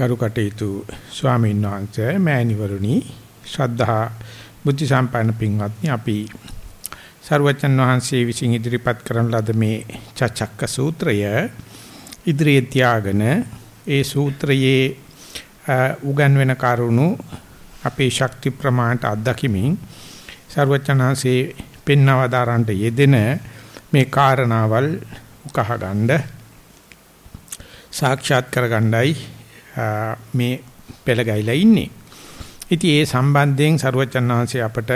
ගරු කටයුතු ස්වාමීන් වහන්සේ මෑණිවරුනි ශ්‍රද්ධා බුද්ධ සම්පන්න පින්වත්නි අපි සර්වචන් වහන්සේ විසින් ඉදිරිපත් කරන ලද මේ චචක්ක සූත්‍රය ඉදිරියේ තියාගෙන ඒ සූත්‍රයේ උගන්වන කරුණු අපේ ශක්ති ප්‍රමාණයට අත්දැකීමින් සර්වචනහන්සේ පෙන්වවදාරන්ට යෙදෙන මේ කාරණාවල් උකහා ගන්න සාක්ෂාත් කරගන්නයි මේ පෙළ ගැහිලා ඉන්නේ. ඉතින් ඒ සම්බන්ධයෙන් සරුවචන් අපට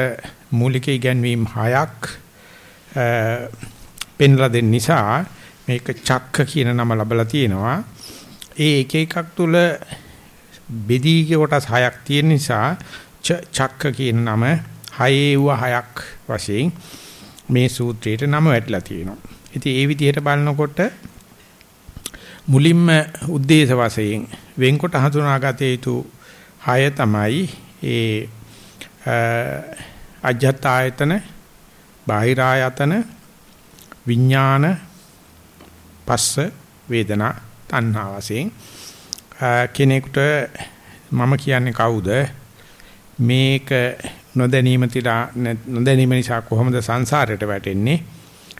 මූලික ඉගැන්වීම් හයක් පෙන්ලා දෙන්න නිසා මේක චක්ක කියන නම ලැබලා තියෙනවා. ඒ එක එකක් තුල බෙදීගේ කොටස් හයක් තියෙන නිසා චක්ක කියන නම හයේ වූ හයක් වශයෙන් මේ සූත්‍රයට නම වැටලා තියෙනවා. ඉතින් ඒ විදිහට බලනකොට මුලින්ම ಉದ್ದೇಶ වශයෙන් වෙන්කොට හඳුනාගත යුතු හය තමයි ඒ අජ්ජත් ආයතන බාහිර ආයතන විඥාන පස්ස වේදනා තණ්හා වශයෙන්. කෙනෙකුට මම කියන්නේ කවුද? මේක නොදැනීම තිලා නොදැනීම නිසා කොහොමද සංසාරයට වැටෙන්නේ?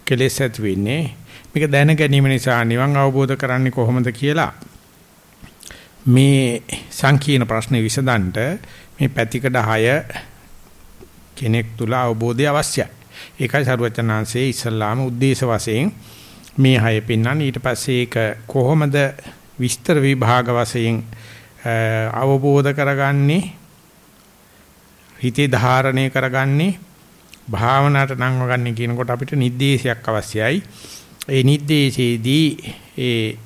කෙලෙස් ඇති වෙන්නේ? මේක දැන ගැනීම නිසා නිවන් අවබෝධ කරන්නේ කොහොමද කියලා. මේ සංකීර්ණ ප්‍රශ්නේ විසඳන්න මේ පැතිකඩ 6 කෙනෙක් තුල අවබෝධය අවශ්‍යයි. ඒකයි සරුවචනාංශයේ ඉස්ලාම උද්දේශ වශයෙන් මේ 6 පෙන්වන්නේ ඊට පස්සේ ඒක කොහොමද විස්තර විභාග වශයෙන් අවබෝධ කරගන්නේ හිතේ ධාරණය කරගන්නේ භාවනාවට නංවගන්නේ කියනකොට අපිට නිर्देशයක් අවශ්‍යයි. ඒ නිर्देशයේදී ඒ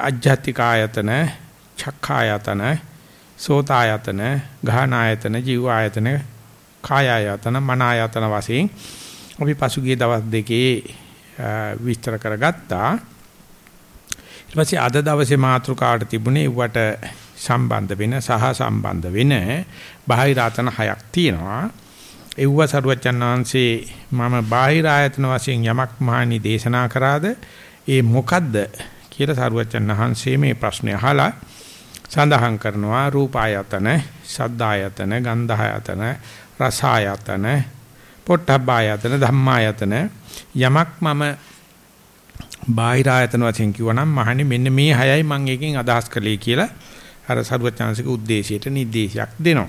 අජ්ජත්තික ආයතන චක්ඛායතන, සෝතායතන, ගාහනායතන, ජීවායතන, කායායතන, මනායතන වශයෙන් අපි පසුගිය දවස් දෙකේ විස්තර කරගත්තා. ඊට පස්සේ අද දවසේ මාතෘකාවට තිබුණේ වට සම්බන්ධ වෙන සහ සම්බන්ධ වෙන බාහිර ආතන හයක් තියෙනවා. එව්ව සරුවචන් වහන්සේ මම බාහිර ආයතන වශයෙන් යමක් මහණි දේශනා කරාද ඒ මොකද්ද කියලා සරුවචන් වහන්සේ මේ ප්‍රශ්නය අහලා සඳහන් කරනවා රූපායතන, ශබ්දායතන, ගන්ධායතන, රසායතන, පොට්ටබ්බායතන, ධම්මායතන යමක් මම බාහිර ආයතන වශයෙන් කිව්වනම් මහණි මෙන්න මේ හයයි මම එකකින් අදහස් කළේ කියලා අර සරුවචාන්සික ಉದ್ದೇಶයට නිर्देशයක් දෙනවා.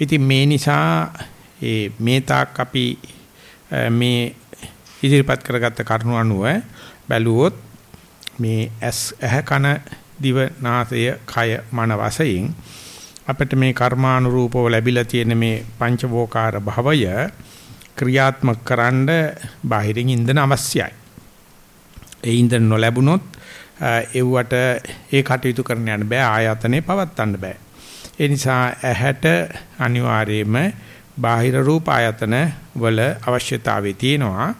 ඉතින් මේ නිසා ඒ මේ තාක් අපි මේ ඉදිරිපත් කරගත්ත කරුණු අනුව බැලුවොත් මේ ඇස් ඇහ කන දිව නාසය කය මන වශයෙන් අපිට මේ කර්මානුරූපව ලැබිලා තියෙන මේ පංචවෝකාර භවය ක්‍රියාත්මක කරන්න බාහිරින් ඉන්ධන අවශ්‍යයි. ඒ ඉන්ධන නොලැබුණොත් එව්වට ඒ කටයුතු කරන්න යන්න බෑ ආයතනේ පවත්වන්න බෑ. ඒ නිසා ඇහැට අනිවාර්යයෙන්ම බාහිර රූප ආයතන වල අවශ්‍යතාවය තියෙනවා.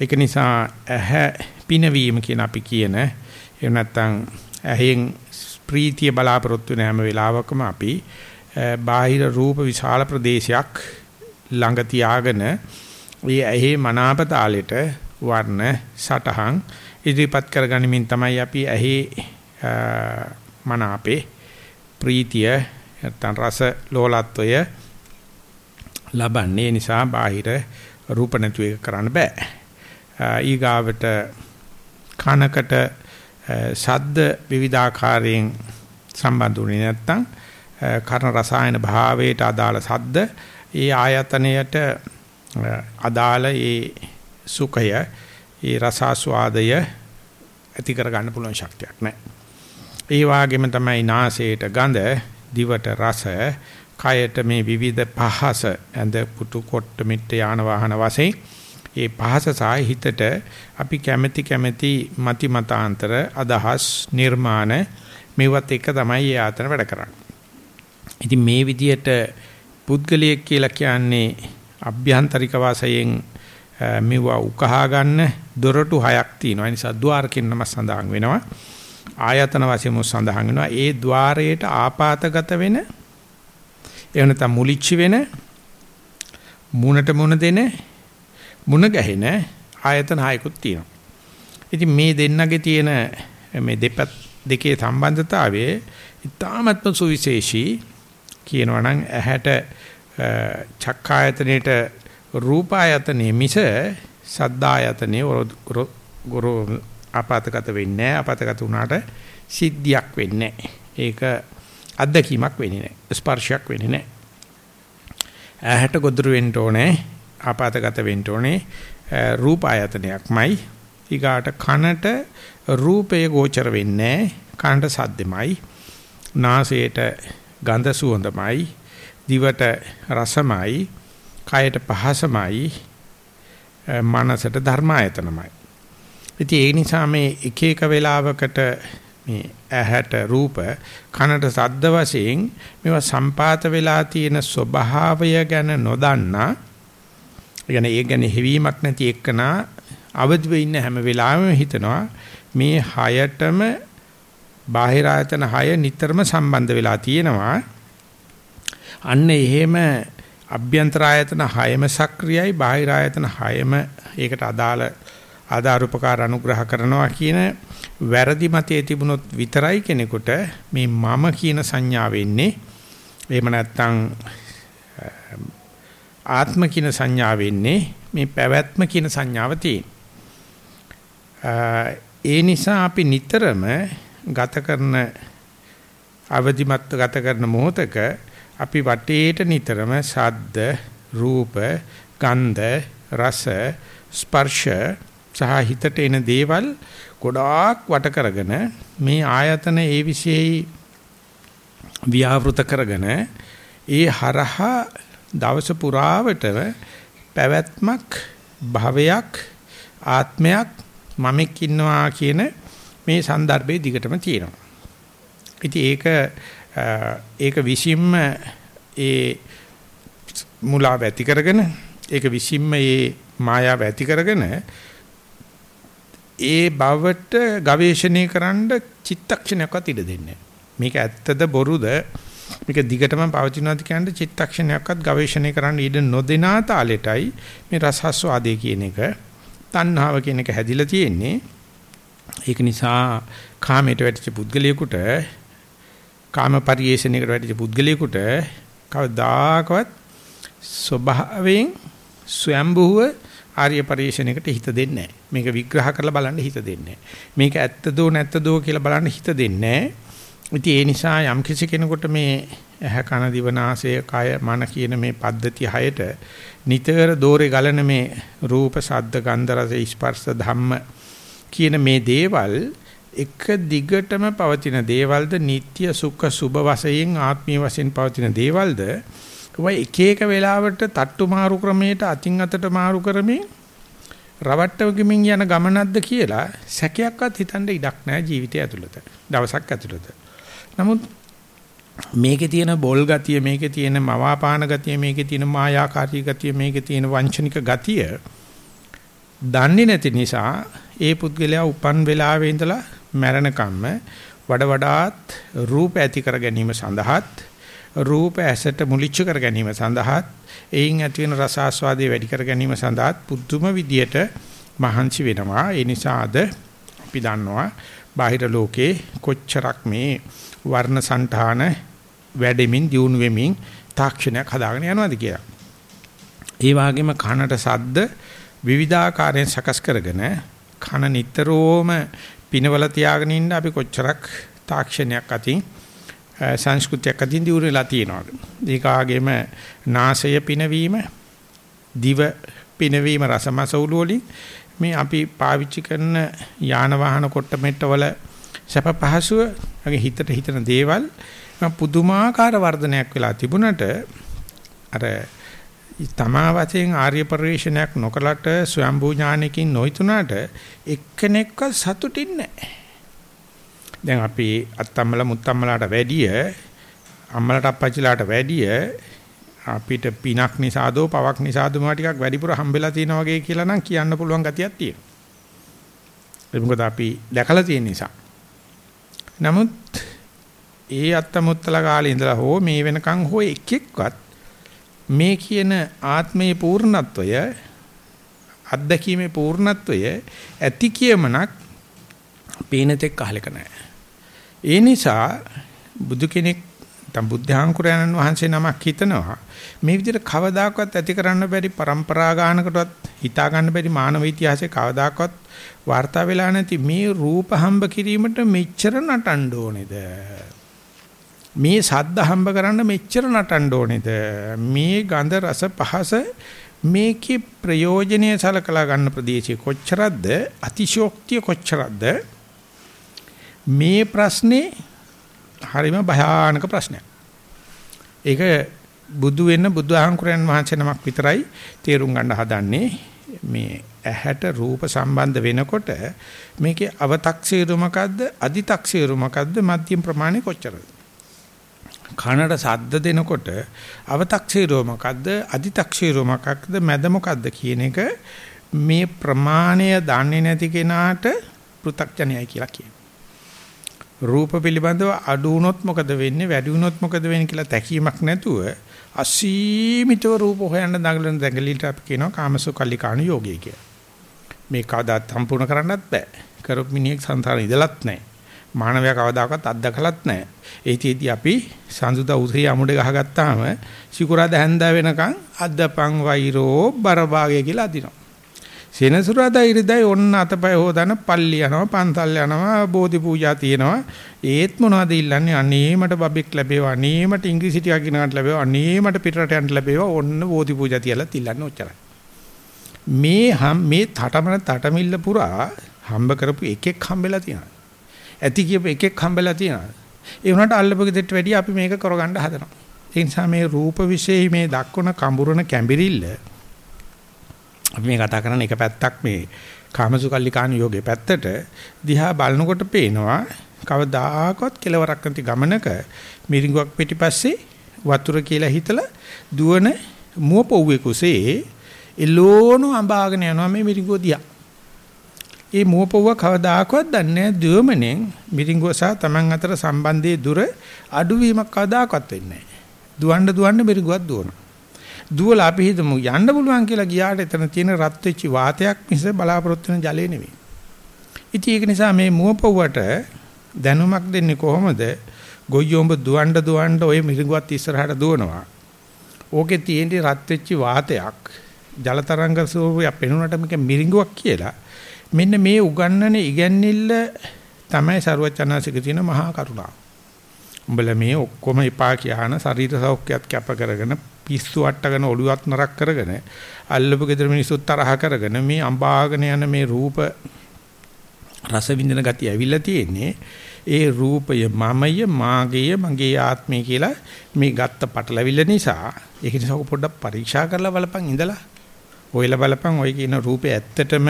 ඒක නිසා ඇහැ පිනවීම කියන අපි කියන එහෙම නැත්නම් ඇහෙන් ප්‍රීතිය බලාපොරොත්තු වෙන හැම වෙලාවකම අපි බාහිර රූප විශාල ප්‍රදේශයක් ළඟ තියාගෙන ඒ ඇහි මනාප තාලෙට වර්ණ සටහන් ඉදිරිපත් කරගනිමින් තමයි අපි ඇහි මනාපේ ප්‍රීතිය නැත්නම් රස ලෝලත්වය ලබන්නේ නිසා බාහිර රූප නැතු එක කරන්න බෑ. ඊගාවට කනකට Eh, ශබ්ද විවිධාකාරයෙන් සම්බන්ධ වුණේ නැත්නම් eh, කර්ණ රසායන භාවයට අදාළ ශබ්ද ඒ ආයතනයට eh, අදාළ ඒ සුඛය ඒ රසාස්වාදය ඇති කර ගන්න පුළුවන් ශක්තියක් නැහැ. ඒ වගේම තමයි නාසයට ගඳ, දිවට රස, කයට මේ විවිධ පහස ඇඳ පුටු කොට්ට මිට්ට යාන වාහන වශයෙන් ඒ පහස සහ හිතට අපි කැමැති කැමැති මති මතාන්තර අදහස් නිර්මාණ මේවත් එක තමයි ඒ ආතන වැඩ කරන්නේ. ඉතින් මේ විදියට පුද්ගලයෙක් කියලා කියන්නේ අභ්‍යන්තරික වාසයෙන් මෙවුවා උකහා ගන්න දොරටු හයක් තියෙනවා. ඒ නිසා ద్వාරකින් නම සඳහන් වෙනවා. ආයතන වශයෙන් සඳහන් වෙනවා. ඒ ద్వාරයට ආපాతගත වෙන එහෙම නැත්නම් මුලිච්ච වෙන මුණට මුණ දෙන මුණ ගැහෙන ආයතන හයකුත් තියෙනවා. ඉතින් මේ දෙන්නගේ තියෙන මේ දෙපත් දෙකේ සම්බන්ධතාවයේ ඊ타මත්ම සුවිශේෂී කියනවා නම් ඇහැට චක්කායතනෙට රූපායතනෙ මිස සද්දායතනෙ ගොරෝ ආපතගත වෙන්නේ නැහැ. ආපතගත වුණාට සිද්ධියක් වෙන්නේ ඒක අත්දැකීමක් වෙන්නේ නැහැ. ස්පර්ශයක් වෙන්නේ නැහැ. ඇහැට ගොදුරු වෙන්න ඕනේ. ආපතගත වෙන්න ඕනේ. රූප ආයතනයක්මයි. ඊගාට කනට රූපය ගෝචර වෙන්නේ කනට සද්දෙමයි. නාසයට ගඳ සුවඳමයි. දිවට රසමයි. කයට පහසමයි. මනසට ධර්මායතනමයි. ඉතින් ඒ නිසා මේ එක එක වෙලාවකට මේ ඇහැට රූප කනට ශබ්ද වශයෙන් මේවා සම්පාත වෙලා තියෙන ස්වභාවය ගැන නොදන්නා يعني ඒ ගැන හිවීමක් නැති එක්කනා අවදි වෙ ඉන්න හැම වෙලාවෙම හිතනවා මේ හයටම බාහිර ආයතන හය නිතරම සම්බන්ධ වෙලා තියෙනවා අන්න එහෙම අභ්‍යන්තර ආයතන හයම සක්‍රියයි බාහිර ආයතන හයම ඒකට අදාළ ආදාරුපකාර අනුග්‍රහ කරනවා කියන වැරදි මතයේ තිබුණොත් විතරයි කෙනෙකුට මේ මම කියන සංඥාව එන්නේ එහෙම නැත්නම් ආත්ම කියන සංඥාව එන්නේ මේ පැවැත්ම කියන සංඥාව තියෙන. ඒ නිසා අපි නිතරම ගත කරන අවදිමත් ගත කරන මොහොතක අපි වටේට නිතරම ශබ්ද රූප ගන්ධ රස ස්පර්ශ සහ හිතට එන දේවල් ගොඩාක් වට කරගෙන මේ ආයතන ඒ විශේෂයි ව්‍යාවෘත කරගෙන ඒ හරහා දවස පුරාවටම පැවැත්මක් භවයක් ආත්මයක් මමෙක් ඉන්නවා කියන මේ સંદર્ભයේ දිගටම තියෙනවා. ඉතින් ඒක ඒක විසින්ම ඒ මුලාව ඇති කරගෙන ඒක විසින්ම ඒ මායාව ඇති කරගෙන ඒ බවට ගවේෂණය කරන්න චිත්තක්ෂණයක්වත් ඉඩ දෙන්නේ මේක ඇත්තද බොරුද මේක දිගටම පවතිනවාද කියන චිත්තක්ෂණයක්වත් ගවේෂණය කරන්න ඉඩ නොදෙනා තාලෙටයි මේ රසස්වාදේ කියන එක. තණ්හාව කියන එක හැදිලා තියෙන්නේ. ඒක නිසා කාමයට වැටිච්ච පුද්ගලයෙකුට කාම පරිේශණයකට වැටිච්ච පුද්ගලයෙකුට කවදාකවත් ස්වභාවයෙන් ස්වයම්බුව ආර්ය පරිශ්‍රණයකට හිත දෙන්නේ මේක විග්‍රහ කරලා බලන්න හිත දෙන්නේ මේක ඇත්තදෝ නැත්තදෝ කියලා බලන්න හිත දෙන්නේ ඉතින් ඒ නිසා යම් කිසි කෙනෙකුට මේ ඇහ කන දිව නාසය කය මන කියන මේ පද්ධති හයට නිතර දෝරේ ගලන මේ රූප ශබ්ද ගන්ධ රස ස්පර්ශ ධම්ම කියන මේ දේවල් එක දිගටම පවතින දේවල්ද නিত্য සුඛ සුභ වශයෙන් ආත්මීය වශයෙන් පවතින දේවල්ද ඔය එක එක වෙලාවට තට්ටු මාරු ක්‍රමයට අතින් අතට මාරු කරමින් රවට්ටවගමින් යන ගමනක්ද කියලා සැකයක්වත් හිතන්න ඉඩක් නැහැ ජීවිතය ඇතුළත. දවසක් ඇතුළත. නමුත් මේකේ තියෙන බොල් ගතිය, මේකේ තියෙන මවාපාන ගතිය, මේකේ තියෙන මායාකාරී ගතිය, මේකේ තියෙන වංචනික ගතිය දන්නේ නැති නිසා ඒ පුද්ගලයා උපන් වෙලාවේ ඉඳලා මැරෙනකම්ම වඩ වඩාත් රූප ඇති කර ගැනීම සඳහාත් රූප ඇසට මුලිච්ච කර ගැනීම සඳහාත් එයින් ඇති වෙන රස ආස්වාදයේ වැඩි කර ගැනීම සඳහාත් පුදුම විදියට මහන්සි වෙනවා. ඒ නිසා අද අපි දන්නවා බාහිර ලෝකේ කොච්චරක් මේ වර්ණ సంతාන වැඩෙමින් දියුණු වෙමින් තාක්ෂණයක් හදාගෙන යනවාද කියලා. ඒ වගේම කනට සද්ද විවිධාකාරයෙන් සකස් කරගෙන කන නිතරම පිනවල තියාගෙන ඉන්න අපි කොච්චරක් තාක්ෂණයක් අතින් සංස්කෘතියක් අදින් දියුණු වෙලා තියෙනවා. ඒකාගේම නාසය පිනවීම, දිව පිනවීම රසමසවුළු වලින් මේ අපි පාවිච්චි කරන යාන වාහන කොට මෙට්ටවල සැප පහසුව වගේ හිතට හිතන දේවල් පුදුමාකාර වර්ධනයක් වෙලා තිබුණට අර තමා වශයෙන් ආර්ය පරිශ්‍රණයක් නොකලට ස්වයම්බූ ඥානකින් නොයිතුණාට එක්කෙනෙක්ව සතුටින් නැහැ. දැන් අපි අත්තම්මල මුත්තම්මලාට වැඩිය අම්මලට අප්පච්චිලාට වැඩිය අපිට පිනක් නිසාදෝ පවක් නිසාදෝ මා ටිකක් වැඩිපුර හම්බෙලා තියෙනා වගේ කියලා නම් කියන්න පුළුවන් ගතියක් තියෙනවා. ඒක මොකද අපි දැකලා තියෙන නිසා. නමුත් ඒ අත්තමුත්තල කාලේ ඉඳලා හෝ මේ වෙනකන් හෝ එක් එක්වත් මේ කියන ආත්මයේ පූර්ණත්වය අත්දැකීමේ පූර්ණත්වය ඇති කියමනක් පේන තෙක් අහලක නැහැ. ඒ නිසා බුදු කෙනෙක් නැත්නම් බුද්ධාංකුරයන්න් වහන්සේ නමක් හිතනවා. මේ විදිහට කවදාකවත් ඇති කරන්න බැරි પરම්පරා ගානකටවත් හිතා ගන්න බැරි මානව ඉතිහාසයේ කවදාකවත් වාර්තා වෙලා නැති මේ රූප හම්බ කිරීමට මෙච්චර නටන්න ඕනේද? මේ සද්ද හම්බ කරන්න මෙච්චර නටන්න ඕනේද? මේ ගඳ රස පහස මේකේ ප්‍රයෝජනීය සලකලා ගන්න ප්‍රදේශය කොච්චරක්ද? අතිශෝක්තිය කොච්චරක්ද? මේ ප්‍රශ්නේ හරිම භයානක ප්‍රශ්නයක්. ඒක බුදු වෙන්න බුදු ආංකුරයන් වහන්සේ නමක් විතරයි තේරුම් ගන්න හදන්නේ. මේ ඇහැට රූප සම්බන්ධ වෙනකොට මේකේ අව탁සීරු මොකද්ද අදි탁සීරු මොකද්ද මධ්‍යම ප්‍රමාණය කොච්චරද? කනට සද්ද දෙනකොට අව탁සීරු මොකද්ද අදි탁සීරු මොකක්ද මැද මොකද්ද කියන එක මේ ප්‍රමාණය දන්නේ නැති කෙනාට පෘ탁ජනයයි කියලා කියනවා. රූප පිළිබඳව අඩු වුණොත් මොකද වෙන්නේ වැඩි වුණොත් මොකද වෙන්නේ කියලා තැකීමක් නැතුව අසීමිතව රූප හොයන්න දඟලන දඟලිට අපි කියනවා කාමසුකල්ලිකාණු යෝගය කියලා. මේ කවදාත් සම්පූර්ණ කරන්නත් බෑ. කරොත් මිනිහෙක් සංසාරේ ඉඳලත් නැහැ. මානවයා කවදාකවත් අත්දකලත් නැහැ. ඒතිෙදි අපි සංසුදා උසේ අමුඩේ ගහගත්තාම සිකුරාද හැන්දා වෙනකන් අද්දපන් වෛරෝ බරභාගය කියලා අදිනවා. සෙනසුරාදා ඉරිදයි ඔන්න අතපය හොදන පල්ලි යනවා පන්සල් යනවා බෝධි පූජා තියෙනවා. ඒත් මොනවද ඉල්ලන්නේ? අනේ මට බබෙක් ලැබේවා අනේ මට ඉංග්‍රීසි ටිකක් ඉගෙනගන්න ලැබේවා අනේ මට පිටරට යන්න ලැබේවා. ඔන්න බෝධි පූජා තියලා තිල්ලන්නේ ඔච්චරයි මේ හම් මේ තටමන තටමිල්ල පුරා හම්බ කරපු එකෙක් හම්බෙලා තියෙනවා. ඇති කියපු එකෙක් හම්බෙලා තියෙනවා. ඒ වුණාට අල්ලපු ගෙදරට වැඩිය අපි මේක කරගන්න හදනවා. ඒ නිසා මේ රූප විශේෂයි මේ දක්වන කඹුරන කැඹිරිල්ල අපි මේ කතා කරන එක පැත්තක් මේ කාමසුකල්ලිකාන යෝගේ පැත්තට දිහා බලනකොට පේනවා කවදාකවත් කෙලවරක් නැති ගමනක මිරිඟුවක් පිටිපස්සේ වතුර කියලා හිතලා දුවන මුවපොව්වේ කුසේ එළෝණු අඹාගෙන යනවා මේ මිරිඟුව දිහා. ඒ මුවපොව්ව කවදාකවත් දන්නේ දුවමනෙන් මිරිඟුව සහ Taman අතර සම්බන්ධයේ දුර අඩුවීමක් කවදාකවත් වෙන්නේ නැහැ. දුවන්න දුවන්න මිරිඟුවක් දුවනවා. දුවලා අපි හිතමු යන්න පුළුවන් කියලා ගියාට එතන තියෙන රත් වෙච්ච වාතයක් මිස බලාපොරොත්තු වෙන ජලය නෙවෙයි. ඉතින් ඒක නිසා මේ මුවපොව්වට දැනුමක් දෙන්නේ කොහොමද? ගොයියොඹ දුවන්න දුවන්න ඔය මිරිඟුවත් ඉස්සරහට දුවනවා. ඕකේ තියෙන රත් වෙච්ච වාතයක් ජල තරංග ස්වරූපයක් පෙනුනට මේක මිරිඟුවක් කියලා. මෙන්න මේ උගන්නන ඉගැන්නිල්ල තමයි ਸਰවචනාසික තියෙන මහා කරුණාව. උඹලා මේ ඔක්කොම එපා කියන ශරීර සෞඛ්‍යයත් කැප කරගෙන පිස්සු වට්ටගෙන ඔළුවත් නරක් කරගෙන අල්ලපු ගෙදර මිනිස්සුත් තරහ කරගෙන මේ අඹාගෙන යන මේ රූප රස විඳින ගතිය ඇවිල්ලා තියෙන්නේ ඒ රූපය මමය මාගේය මගේ ආත්මය කියලා මේ ගත්ත පටලවිල්ල නිසා. ඒක නිසා පොඩ්ඩක් පරීක්ෂා කරලා බලපන් ඉඳලා. ඔයලා බලපන් ඔය කියන රූපේ ඇත්තටම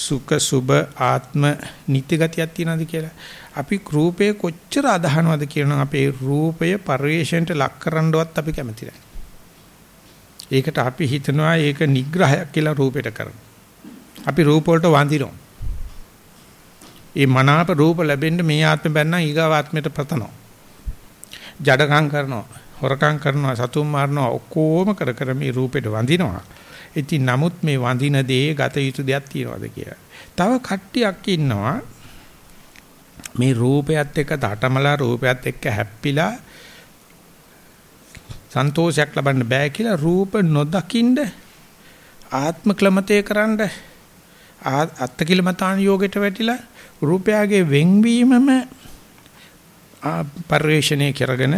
සුඛ සුබ ආත්ම නිත්‍ය ගතියක් තියනවාද කියලා අපි රූපේ කොච්චර අදහනවද කියනවා අපේ රූපය පරිවේශණයට ලක් කරන්නවත් අපි කැමති නැහැ. ඒකට අපි හිතනවා ඒක නිග්‍රහයක් කියලා රූපෙට කරනවා. අපි රූප වලට වඳිනවා. ඒ මනාප රූප ලැබෙන්න මේ ආත්මෙ බැන්නා ඊගාව ආත්මෙට පතනවා. ජඩකම් කරනවා, හොරකම් කරනවා, සතුම් මාරනවා ඔක්කොම කර කර මේ රූපෙට වඳිනවා. ඉතින් නමුත් මේ වඳින දේ ගත යුතු දෙයක් තියනවාද කියලා. තව කට්ටියක් ඉන්නවා මේ රූපයත් එක්ක තටමලා රූපයත් එක්ක හැප්පිලා සන්තෝෂයක් ලබන්න බෑ කියලා රූප නොදකින්ද ආත්ම ක්ලමතේ කරන්න අත්කිලමතාන යෝගයට වැටිලා රූපයගේ වෙන්වීමම පරිශ්‍රණය කරගෙන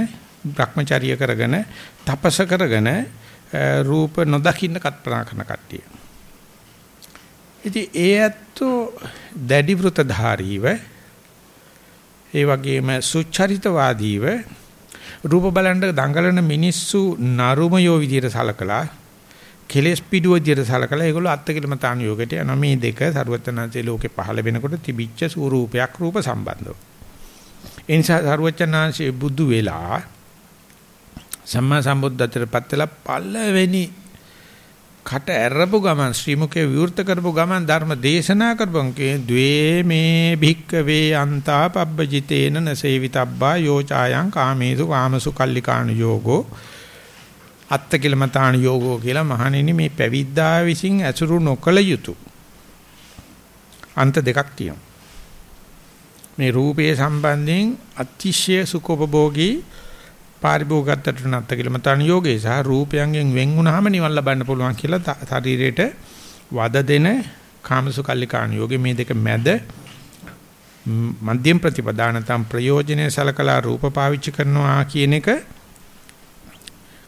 භ්‍රමචර්ය කරගෙන තපස කරගෙන Eh, රූප නොදකින්න කල්පනා කරන කට්ටිය. ඉතින් ඒ ඇත්තෝ දැඩි වෘතධාරීව ඒ වගේම සුචරිතවාදීව රූප බලන්න දඟලන මිනිස්සු නරුමයෝ විදියට සලකලා කෙලස් පිටුව විදියට සලකලා ඒගොල්ලෝ අත්කිලමතාන යෝගයට යනවා මේ දෙක ਸਰවඥාන්සේ ලෝකේ පහළ වෙනකොට තිබිච්ච ස්වරූපයක් රූප සම්බන්ධව. ඒ නිසා ਸਰවඥාන්සේ බුදු වෙලා සම්මා සම්බුද්ධත්වයට පත් වෙලා පළවෙනි කට ඇරපු ගමන් ශ්‍රී මුඛේ විවෘත කරපු ගමන් ධර්ම දේශනා කරපන් කේ ද්වේ මේ භික්කවේ අන්තා පබ්බජිතේන නසේවිතබ්බා යෝචායන් කාමේසු කාමසු කල්ලිකාණ යෝගෝ. අත්තකිලමතාණ යෝගෝ කියලා මහණෙනි මේ පැවිද්දා විසින් ඇසුරු නොකළ යුතු අන්ත දෙකක් තියෙනවා. මේ රූපයේ සම්බන්ධයෙන් අතිශය සුඛෝපභෝගී පාරිභෝගකත්වයට නැත්ත කියලා මතන යෝගේ සහ රූපයන්ගෙන් වෙන් වුණාම නිවන් ලබන්න පුළුවන් කියලා ශරීරයට වද දෙන කාමසුකල්ලිකාණ යෝගේ මේ දෙක මැද මධ්‍යම ප්‍රතිපදානතම් ප්‍රයෝජනේ සලකලා රූප පාවිච්චි කරනවා කියන එක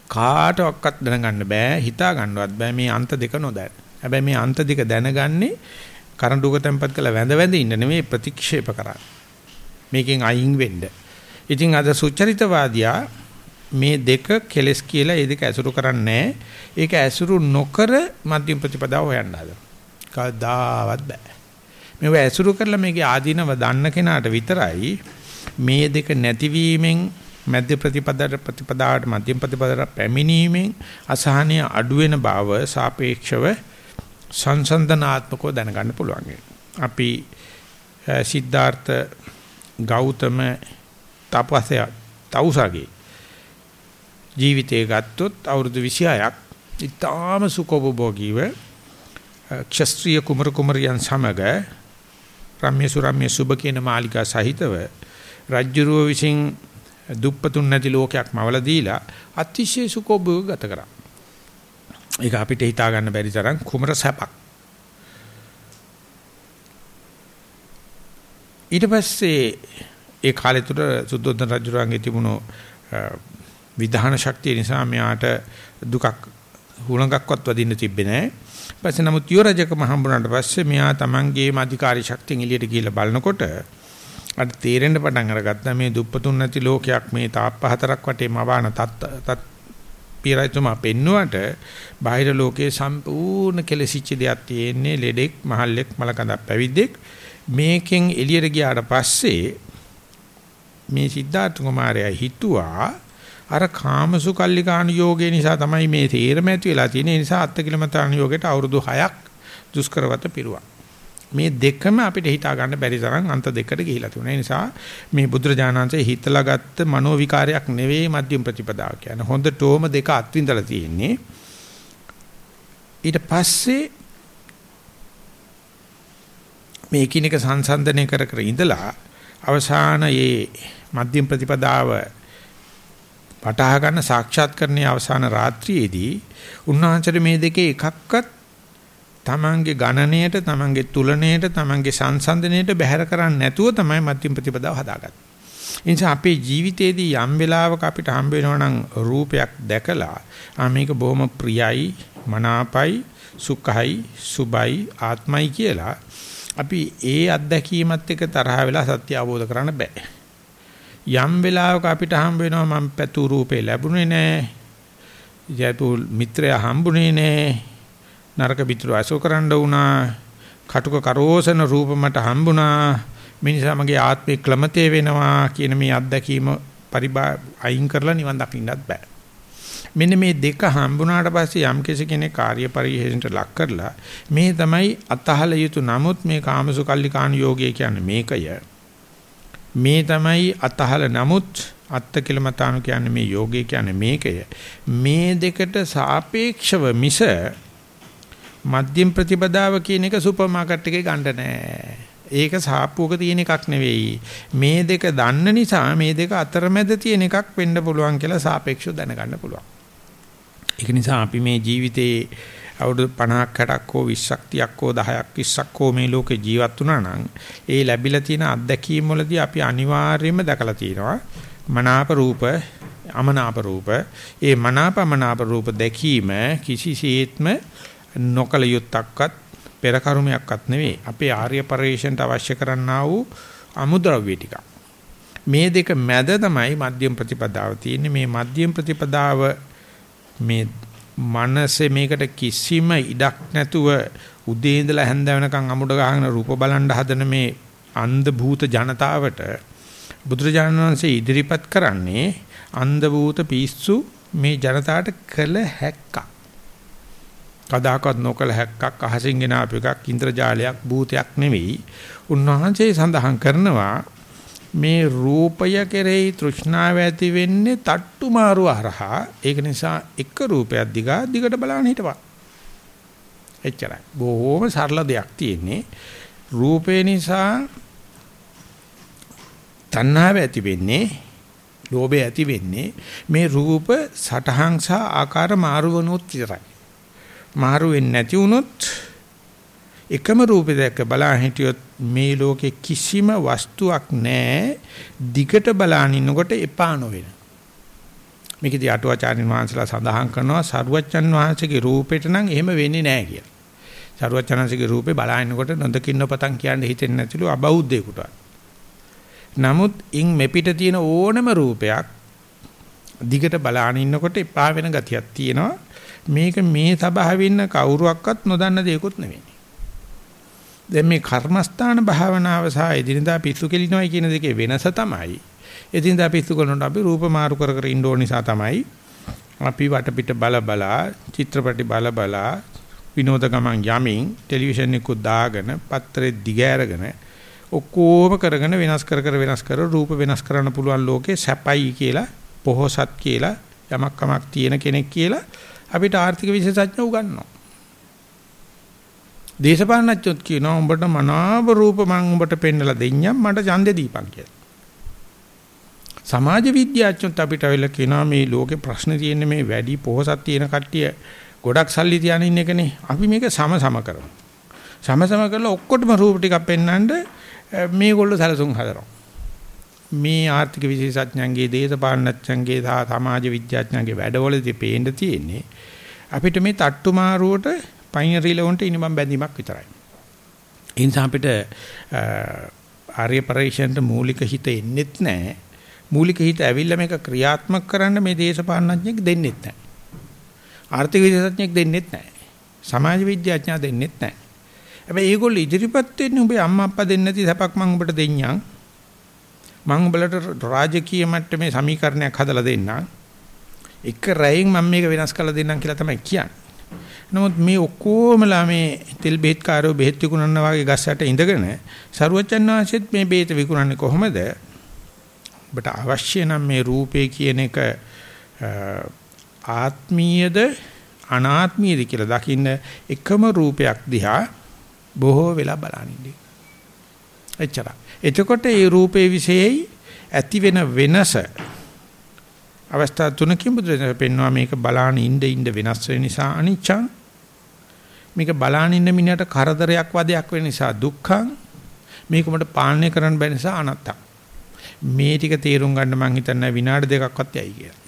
කාටවත් දැනගන්න බෑ හිතා ගන්නවත් බෑ මේ අන්ත දෙක නොදැන. හැබැයි මේ අන්ත දෙක දැනගන්නේ කරඬුක tempat කළ වැඳ වැඳ ඉන්න නෙමෙයි ප්‍රතික්ෂේප කරන්නේ. මේකෙන් අයින් වෙන්න. ඉතින් අද සුචරිතවාදියා මේ දෙක කෙලස් කියලා ඒ දෙක ඇසුරු කරන්නේ ඒක ඇසුරු නොකර මධ්‍යම ප්‍රතිපදාව හොයන්න හදනවා. කවදාවත් බෑ. මේව ඇසුරු කරලා මේකේ ආදීනව දන්න කෙනාට විතරයි මේ දෙක නැතිවීමෙන් මධ්‍ය ප්‍රතිපදාට ප්‍රතිපදාවට මධ්‍යම ප්‍රතිපදාවට පැමිණීමෙන් අසහනය අඩු වෙන බව සාපේක්ෂව සංසන්දනාත්මකව දැනගන්න පුළුවන්. අපි සිද්ධාර්ථ ගෞතම තපසය තවුසගේ ජීවිතය ගත්තොත් අවුරුදු 26ක් ඉතාම සුඛෝපභෝගීව ක්ෂත්‍රීය කුමරු කුමරියන් සමග රම්‍ය සුරම්‍ය සුබ කියන මාලිකා සහිතව රජ්ජුරුව විසින් දුප්පතුන් නැති ලෝකයක් මවලා දීලා අතිශය සුඛෝභෝග ගත කරා. ඒක අපිට හිතා ගන්න බැරි තරම් කුමර සැපක්. ඊට පස්සේ ඒ කාලේ තුර සුද්ධෝදන රජුරන්ගේ තිබුණු විධාන ශක්තිය නිසා මෙයාට දුකක් හුලඟක්වත් වදින්න තිබ්බේ නැහැ. පස්සේ නමුත් යෝ රජකම හම්බුනාට පස්සේ මෙයා තමන්ගේම අධිකාරී ශක්තියෙන් එළියට ගිහිල්ලා බලනකොට අර තේරෙන්න පටන් අරගත්තා මේ දුප්පතුන් නැති ලෝකයක් මේ තාප්ප හතරක් වටේ මවාන තත් පියරයිතුමා පෙන්නුවට බාහිර ලෝකයේ සම්පූර්ණ කෙලසිච්ච දෙයක් තියෙන්නේ ලෙඩෙක් මහල්ලෙක් මලකඳක් පැවිද්දෙක් මේකෙන් එළියට ගියාට පස්සේ මේ සිද්ධාර්ථ කුමාරයා හිතුවා අර කාමසුකල්ලිකාණ යෝගේ නිසා තමයි මේ තේරම ඇති වෙලා තියෙන නිසා අත්කිලමතාණ යෝගයට අවුරුදු 6ක් දුෂ්කරවත පිරුවා. මේ දෙකම අපිට හිතා ගන්න බැරි තරම් අන්ත දෙකට ගිහිලා තියෙනවා. ඒ නිසා මේ බුදුරජාණන්සේ හිතලා ගත්ත මනෝ විකාරයක් නෙවෙයි මධ්‍යම ප්‍රතිපදාව කියන්නේ. හොඳටම දෙක අත්විඳලා තියෙන්නේ. ඊට පස්සේ මේ කිනක සංසන්දනය කර කර ඉඳලා අවසාන මේ මධ්‍යම ප්‍රතිපදාව වටහා ගන්න සාක්ෂාත්කරණයේ අවසාන රාත්‍රියේදී උන්වහන්සේ මේ දෙකේ එකක්වත් තමන්ගේ ගණණයට තමන්ගේ තුලණයට තමන්ගේ සංසන්දනයට බැහැර කරන්නේ නැතුව තමයි මධ්‍යම ප්‍රතිපදාව හදාගත්තේ. ඒ නිසා අපේ ජීවිතේදී යම් වෙලාවක අපිට හම්බ වෙනවා නම් රූපයක් දැකලා ආ මේක බොහොම ප්‍රියයි මනාපයි සුඛයි සුබයි ආත්මයි කියලා අපි ඒ අත්දැකීමත් එක්ක තරහ වෙලා සත්‍ය අවබෝධ කරන්න බෑ. යම් වෙලාවක අපිට හම්බ වෙනවා මම පැතු රූපේ ලැබුණේ නෑ. යතු මිත්‍රයා හම්බුනේ නෑ. නරක පිටු අසෝ කරන්න වුණා. කටුක කරෝසන රූප මට හම්බුණා. මිනිසා මගේ ආත්මේ ක්ලමතේ වෙනවා කියන මේ අත්දැකීම පරිබා අයින් කරලා නිවන් දකින්නත් බෑ. මෙන්න මේ දෙක හම්බුණාට පස්සේ යම් කෙනෙක් කාර්ය පරිහරණයට ලක් කරලා මේ තමයි අතහල යුතු නමුත් මේ කාමසුකල්ලිකාණ යෝගය කියන්නේ මේකය. මේ තමයි අතහල නමුත් අත්ත කිලමතාණු කියන්නේ මේ යෝගය කියන්නේ මේකය. මේ දෙකට සාපේක්ෂව මිස මධ්‍යම ප්‍රතිපදාව කියන එක සුපර් මාකට් එකේ ගන්න නෑ. ඒක සාප්පුවක තියෙන එකක් නෙවෙයි. මේ දෙක දන්න නිසා මේ දෙක අතරමැද තියෙන එකක් වෙන්න පුළුවන් කියලා සාපේක්ෂව දැනගන්න පුළුවන්. ඒක නිසා අපි මේ ජීවිතේ අවුරුදු 50ක් 60ක් හෝ 20ක් 30ක් හෝ 10ක් 20ක් හෝ මේ ලෝකේ ජීවත් වුණා නම් ඒ ලැබිලා තියෙන අත්දැකීම් වලදී අපි අනිවාර්යයෙන්ම දැකලා තියෙනවා මනාප රූප අමනාප රූප ඒ මනාපමනාප රූප දැකීම කිසිසේත්ම නොකල යුත්තක්වත් පෙර කර්මයක්වත් නෙවෙයි. අපේ ආර්ය පරිශ්‍රයට අවශ්‍ය කරන්නා වූ අමුද්‍රව්‍ය ටික. මේ දෙක මැද තමයි මධ්‍යම ප්‍රතිපදාව තියෙන්නේ. මේ මධ්‍යම ප්‍රතිපදාව මේ මනසේ මේකට කිසිම ඉඩක් නැතුව උදේ ඉඳලා හැන්ද වෙනකන් අමුඩ ගහගෙන රූප බලන් හදන මේ අන්ධ භූත ජනතාවට බුදුරජාණන් වහන්සේ ඉදිරිපත් කරන්නේ අන්ධ භූත පිස්සු මේ ජනතාවට කළ හැක්කක්. කදාකවත් නොකල හැක්කක් අහසින් ගෙන ආපු එකක් ඉන්ද්‍රජාලයක් භූතයක් නෙවෙයි. උන්වහන්සේ සඳහන් කරනවා මේ රූපය කෙරෙහි තෘෂ්ණාව ඇති වෙන්නේ තට්ටු මාරු හරහා. ඒක නිසා එක රූපයක් දිගා දිගට බලන්න හිටපන්. එච්චරයි. බොහොම සරල දෙයක් තියෙන්නේ. රූපේ නිසා තණ්හාව ඇති වෙන්නේ ලෝභය ඇති වෙන්නේ මේ රූප සටහන් සහ ආකාර මාරු වුණොත් විතරයි. මාරු වෙන්නේ නැති වුණොත් එකම රූපේ දැක්ක බලා හිටියොත් මේ ලෝකේ කිසිම වස්තුවක් නැහැ දිගට බලාන ඉන්නකොට එපා නොවෙන. මේකදී අටුවාචාර්යන් වහන්සේලා සඳහන් කරනවා සරුවච්චන් වහන්සේගේ රූපෙට නම් එහෙම වෙන්නේ නැහැ කියලා. සරුවච්චන්හන්සේගේ රූපේ බලාගෙනකොට නොදකින්න පතන් කියන්නේ හිතෙන්නේ නැතිලු අබෞද්ධයෙකුට. නමුත් ඉන් මෙපිට තියෙන ඕනම රූපයක් දිගට බලාගෙන ඉන්නකොට එපා වෙන ගතියක් තියෙනවා. මේක මේ සබාවෙන්න කවුරුවක්වත් නොදන්න දෙයක්වත් නෙවෙයි. දැන් මේ කර්මස්ථාන භාවනාව සහ එදිනදා පිස්සු කෙලිනවයි කියන දෙකේ වෙනස තමයි එදිනදා පිස්සු කරනකොට අපි රූප මාරු කර කර ඉන්න ඕන නිසා තමයි අපි වටපිට බල බලා චිත්‍රපටි බල බලා විනෝද ගමන් යමින් ටෙලිවිෂන් එක දාගෙන පත්‍රේ දිගෑරගෙන ඔක්කොම කරගෙන වෙනස් කර කර වෙනස් කර රූප වෙනස් කරන්න පුළුවන් ලෝකේ සැපයි කියලා පොහොසත් කියලා යමක් කමක් තියෙන කෙනෙක් කියලා අපිට ආර්ථික විශේෂඥ උගන්වනවා. දේශපාලනඥයොත් කියනවා උඹට මනාව රූප මං උඹට පෙන්නලා දෙන්නම් මට ඡන්දේ දීපන් කියලා. සමාජ විද්‍යාඥයොත් අපිට අවිල කියනවා මේ ලෝකේ ප්‍රශ්න තියෙන්නේ මේ වැඩි පොහසත් තියෙන කට්ටිය ගොඩක් සල්ලි තියාගෙන ඉන්න එකනේ. අපි මේක සම සම කරමු. සම සම කරලා ඔක්කොටම රූප ටිකක් පෙන්වන්න මේගොල්ලෝ සැලසුම් හදනවා. මේ ආර්ථික විශේෂඥයන්ගේ දේශපාලනඥයන්ගේ සහ සමාජ විද්‍යාඥයන්ගේ වැඩවලදී පේන්න තියෙන්නේ අපිට මේ තට්ටු මාරුවට පයින් රිලවන්ට ඉනිමම් බැඳීමක් විතරයි. ඒ නිසා අපිට ආර්ය පරිශ්‍රයට මූලික හිත එන්නෙත් නැහැ. මූලික හිත ඇවිල්ලා මේක ක්‍රියාත්මක කරන්න මේ දේශපාලනඥයෙක් දෙන්නෙත් නැහැ. ආර්ථික විශේෂඥයෙක් දෙන්නෙත් නැහැ. සමාජ විද්‍යාඥයා දෙන්නෙත් නැහැ. හැබැයි ඒගොල්ලෝ ඉදිරිපත් වෙන්නේ උඹේ අම්මා අප්පා දෙන්නේ නැති සපක් මම උඹට දෙන්නම්. මම උඹලට රාජකීය මට්ටමේ සමීකරණයක් හදලා දෙන්නම්. එක රැයෙන් මම මේක වෙනස් කරලා දෙන්නම් කියලා තමයි කියන්නේ. නමුත් මේ ඔක්කොමලා මේ තෙල් බෙහෙත් කාරෝ බෙහෙත් විකුණන වගේ ගස් යට ඉඳගෙන සරුවචන් වහන්සේත් මේ බෙහෙත විකුණන්නේ කොහොමද? ඔබට අවශ්‍ය නම් මේ රූපේ කියන එක ආත්මීයද අනාත්මීයද කියලා දකින්න එකම රූපයක් දිහා බොහෝ වෙලා බලනින්නේ. එච්චර. එතකොට මේ රූපේ විශේෂයි ඇති වෙන වෙනස අවස්ථා තුනකින් බුදුරජාණන් පෙන්වනවා මේක බලාන ඉන්න ඉන්න වෙනස් වෙන නිසා අනිච්චං මේක බලාන ඉන්න මිනිහට කරදරයක් වදයක් වෙන නිසා දුක්ඛං මේක මට පාලනය කරන්න බැරි නිසා අනත්තං මේ ටික තේරුම් ගන්න මං හිතන්නේ විනාඩි දෙකක්වත් යයි කියලා.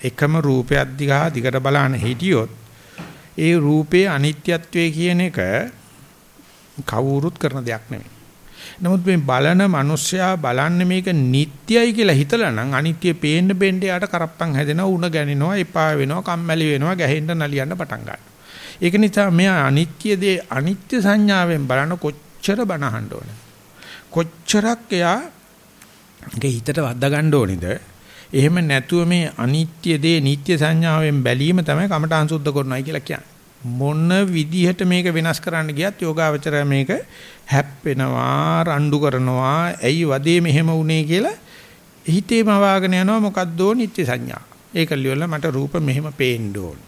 එකම රූපයක් දිහා දිගට බලන හිටියොත් ඒ රූපේ අනිත්‍යත්වයේ කියන එක කවුරුත් කරන දෙයක් නෙමෙයි. නමුත් මේ බලන මිනිස්සයා බලන්නේ මේක නිට්ටයයි කියලා හිතලා නම් අනිත්‍ය පේන්න බෙන්න යාට කරප්පන් හැදෙනවා උණ ගැනිනවා එපා වෙනවා කම්මැලි වෙනවා ගැහෙන්න නලියන්න පටන් ගන්නවා. ඒක නිසා මෙයා අනිත්‍ය දේ අනිත්‍ය සංඥාවෙන් බලන කොච්චර බනහන්න ඕනේ. කොච්චරක් එයා ඒක හිතට වද්දා ගන්න ඕනේද? එහෙම නැතුව මේ අනිත්‍ය දේ නිට්ටය සංඥාවෙන් බැලීම තමයි කමඨාන් සුද්ධ කරනයි කියලා කියන්නේ. මොන විදිහට මේක වෙනස් කරන්න ගියත් යෝගාවචරය මේක හැප්පෙනවා, රණ්ඩු කරනවා, ඇයි වදේ මෙහෙම වුනේ කියලා හිතේම වාගෙන යනවා මොකද්දෝ නිට්ටය සංඥා. ඒක ලියවලා මට රූප මෙහෙම පේන්න ඕන.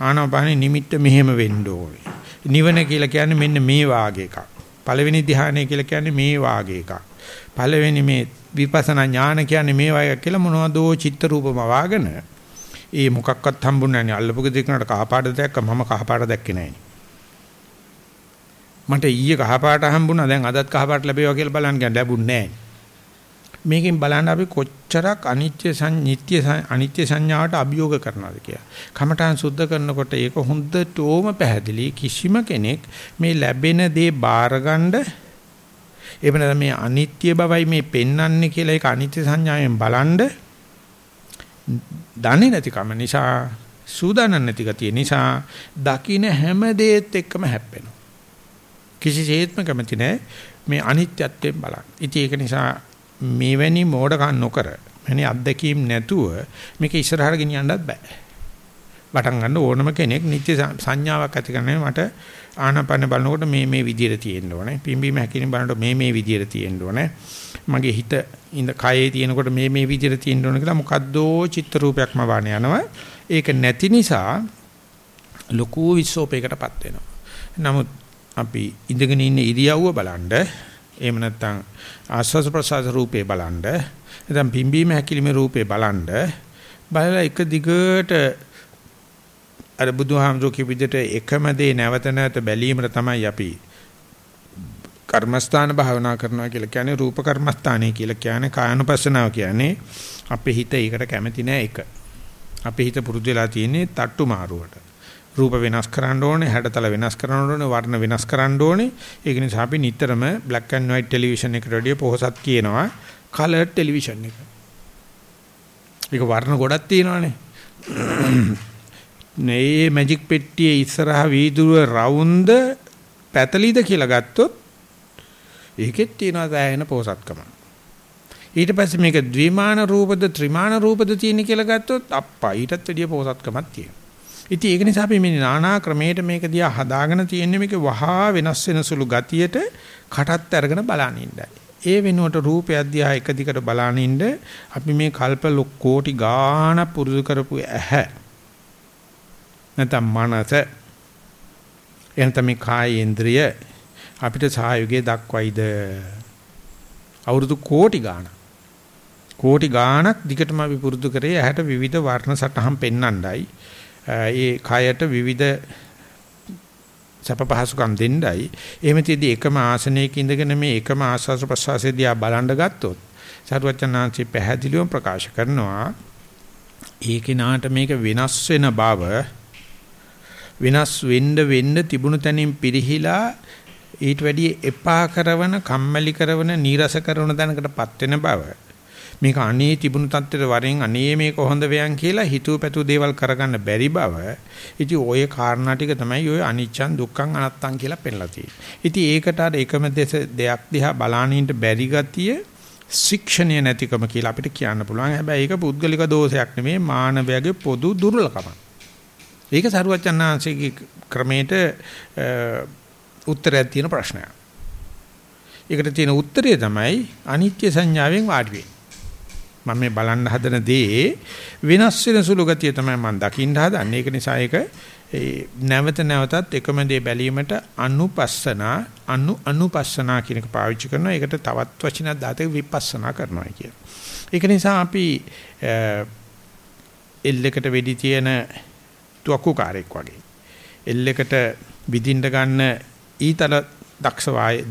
ආනාපානෙ නිමිත්ත මෙහෙම වෙන්න ඕනේ. නිවන කියලා කියන්නේ මෙන්න මේ වාගේ එකක්. පළවෙනි ධ්‍යානය කියලා කියන්නේ මේ වාගේ එකක්. පළවෙනි මේ විපස්සනා ඥාන කියන්නේ මේ වගේ කියලා මොනවදෝ චිත්ත රූපම වාගෙන ඒ මොකක්වත් හම්බුන්නේ නැහැ අල්ලපු දෙකනට කහපාට දැක්ක මම කහපාට දැක්කේ නැහැ මට ඊයේ කහපාට හම්බුණා දැන් අදත් කහපාට ලැබේවා කියලා බලන්න ගියා ලැබුණේ නැහැ මේකෙන් බලන්න අපි කොච්චරක් අනිත්‍ය සංනිත්‍ය අනිත්‍ය සංඥාවට අභියෝග කරනවද කියලා. කමඨාන් සුද්ධ කරනකොට ඒක හොඳටම පැහැදිලි කිසිම කෙනෙක් මේ ලැබෙන දේ බාරගන්න එහෙම නැත්නම් මේ අනිත්‍ය බවයි මේ පෙන්වන්නේ කියලා ඒක අනිත්‍ය සංඥාවෙන් බලනද දන්නේ නැතිකම නිසා සූදානම් නැති ගතිය නිසා දකින්න හැම දෙයත් එක්කම හැප්පෙනවා. කිසිසේත්ම කැමති නැහැ මේ අනිත්‍යත්වයෙන් බලන්න. ඉතින් ඒක නිසා මෙවැනි මෝඩකම් නොකර මෙවැනි අත්දැකීම් නැතුව මේක ඉස්සරහට ගෙනියන්නත් බෑ. පටන් ගන්න ඕනම කෙනෙක් නිත්‍ය සංඥාවක් ඇති කරන්නේ මට ආනාපාන බලනකොට මේ මේ විදියට තියෙන්න ඕනේ. පිම්බීම හැකිලිම බලනකොට මේ මේ විදියට තියෙන්න ඕනේ. මගේ හිත ඉඳ කයේ තියෙනකොට මේ මේ විදියට තියෙන්න ඕනේ කියලා මොකද්දෝ චිත්‍ර රූපයක්ම වාණ යනවා. ඒක නැති නිසා ලොකු විශ්ෝපයකටපත් වෙනවා. නමුත් අපි ඉඳගෙන ඉන්න ඉරියව්ව බලන්න එහෙම නැත්නම් ආස්වාද ප්‍රසආස රූපේ බලන්න. නැත්නම් පිම්බීම හැකිලිමේ රූපේ බලන්න. බලලා එක දිගට අර බුදුහාමුදුරු කිව් විදිහට එකම දේ නැවත නැවත බැලීමට තමයි අපි කර්මස්ථාන භාවනා කරනවා කියලා කියන්නේ රූප කර්මස්ථානය කියලා කියන්නේ කායනුපස්සනාව කියන්නේ අපේ හිත ඒකට කැමති නෑ එක. අපේ හිත පුරුදු වෙලා තියෙන්නේ තට්ටු මාරුවට. රූප වෙනස් කරන්න ඕනේ, හැඩතල වෙනස් කරන්න ඕනේ, වර්ණ වෙනස් කරන්න ඕනේ. ඒක නිසා අපි නිතරම black and white ටෙලිවිෂන් එකට වැඩිය පොහසත් කියනවා color ටෙලිවිෂන් එක. ඒක වර්ණ ගොඩක් තියෙනවානේ. මේ මැජික් පෙට්ටියේ ඉස්සරහා වීදුරුව රවුන්ද පැතලිද කියලා ගත්තොත් ඒකෙත් තියෙනවා දැයෙන පොහසත්කම. ඊට පස්සේ මේක ද්විමාන රූපද ත්‍රිමාන රූපද තියෙන කියලා ගත්තොත් අප්පා ඊටත් වැඩිය පොහසත්කමක් තියෙනවා. ඉතින් ඒක නිසා අපි මේ নানা ක්‍රමයකට මේක දිහා හදාගෙන තියෙන්නේ මේක වහා වෙනස් වෙන සුළු ගතියට කටත් අරගෙන බලන ඉන්නයි. ඒ වෙනුවට රූපය දිහා එක දිගට බලන ඉන්න අපි මේ කල්ප කෝටි ගාණ පුරුදු කරපු ඇහැ. නැත්නම් මනස. එනතම කායේන්ද්‍රිය අපිට සහයෝගය දක්වයිද? අවුරුදු කෝටි ගාණක්. කෝටි ගාණක් දිගටම අපි පුරුදු කරේ ඇහැට විවිධ වර්ණ සටහන් පෙන්වන්නයි. ඒ කයට විවිධ සැප පහසුකම් දෙන්නයි. එහෙම තියදී එකම ආසනයක ඉඳගෙන මේ එකම ආස්වාස ප්‍රසවාසයේදී ආ බලන්න ගත්තොත් සරුවචනාංශي පැහැදිලිවම ප්‍රකාශ කරනවා ඒ කිනාට මේක වෙනස් වෙන බව වෙනස් වෙන්න වෙන්න තිබුණු තැනින් පිරිහිලා ඊට වැඩිය එපා කරන කම්මැලි කරන නීරස කරන දැනකටපත් වෙන බව. මේක අනේ තිබුණු තත්ත්වෙට වරෙන් අනේ මේක හොඳ වෙයන් කියලා හිතුව පැතුව දේවල් කරගන්න බැරි බව. ඉතින් ওই කාරණා ටික තමයි ওই අනිච්චන් දුක්ඛං අනත්තං කියලා පෙන්ලා තියෙන්නේ. ඉතින් ඒකට අර එකම දෙයක් දිහා බලානින්න බැරි ගතිය ශික්ෂණය නැතිකම කියලා අපිට කියන්න පුළුවන්. හැබැයි ඒක පුද්ගලික දෝෂයක් නෙමෙයි මානවයාගේ පොදු දුර්වලකමක්. ඒක සරුවචනාංශයේ ක්‍රමයට උත්තරයක් තියෙන ප්‍රශ්නයක්. ඒකට තියෙන උත්තරය තමයි අනිත්‍ය සංඥාවෙන් වාඩි වෙන්නේ. මම මේ බලන්න හදන දේ වෙනස් වෙන සුළු ගතිය තමයි මම දකින්න හදන්නේ. ඒක නිසා ඒක නැවත නැවතත් එකම දේ බැලීමට අනුපස්සනා අනු අනුපස්සනා කියන එක පාවිච්චි කරනවා. ඒකට තවත් වචනයක් දාතේ විපස්සනා කරනවා කියන. ඒක නිසා අපි එල්ලකට වෙඩි තියෙන තුවක්කුකාරයෙක් වගේ. එල්ලකට විදින්න ගන්න ඊතල දක්ෂ වාය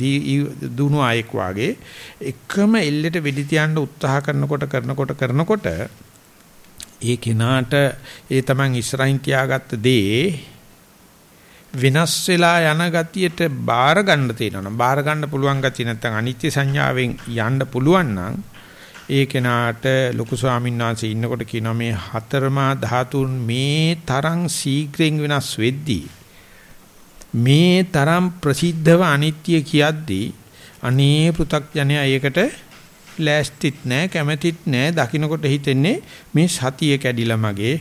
දුණු ආයෙක් වාගේ එකම එල්ලෙට වෙඩි තියන්න උත්සාහ කරනකොට කරනකොට කරනකොට ඒ කෙනාට ඒ තමන් ඉස්සරහින් තියාගත්ත දේ විනාශ වෙලා යන ගතියට බාර ගන්න තියෙනවා බාර ගන්න පුළුවන් ගතිය නැත්නම් අනිත්‍ය සංඥාවෙන් යන්න පුළුවන් නම් ඒ කෙනාට ලොකු ස්වාමීන් වහන්සේ ඉන්නකොට කියනවා මේ හතරමා ධාතුන් මේ තරම් ශීඝ්‍රයෙන් වෙනස් වෙද්දී මේ තරම් ප්‍රසිද්ධව අනිත්‍ය කියද්දී අනේ පෘ탁ජනයා ඒකට ලෑස්තිත් නැහැ කැමැතිත් නැහැ දකින්නකොට හිතෙන්නේ මේ සතිය කැඩිලා මගේ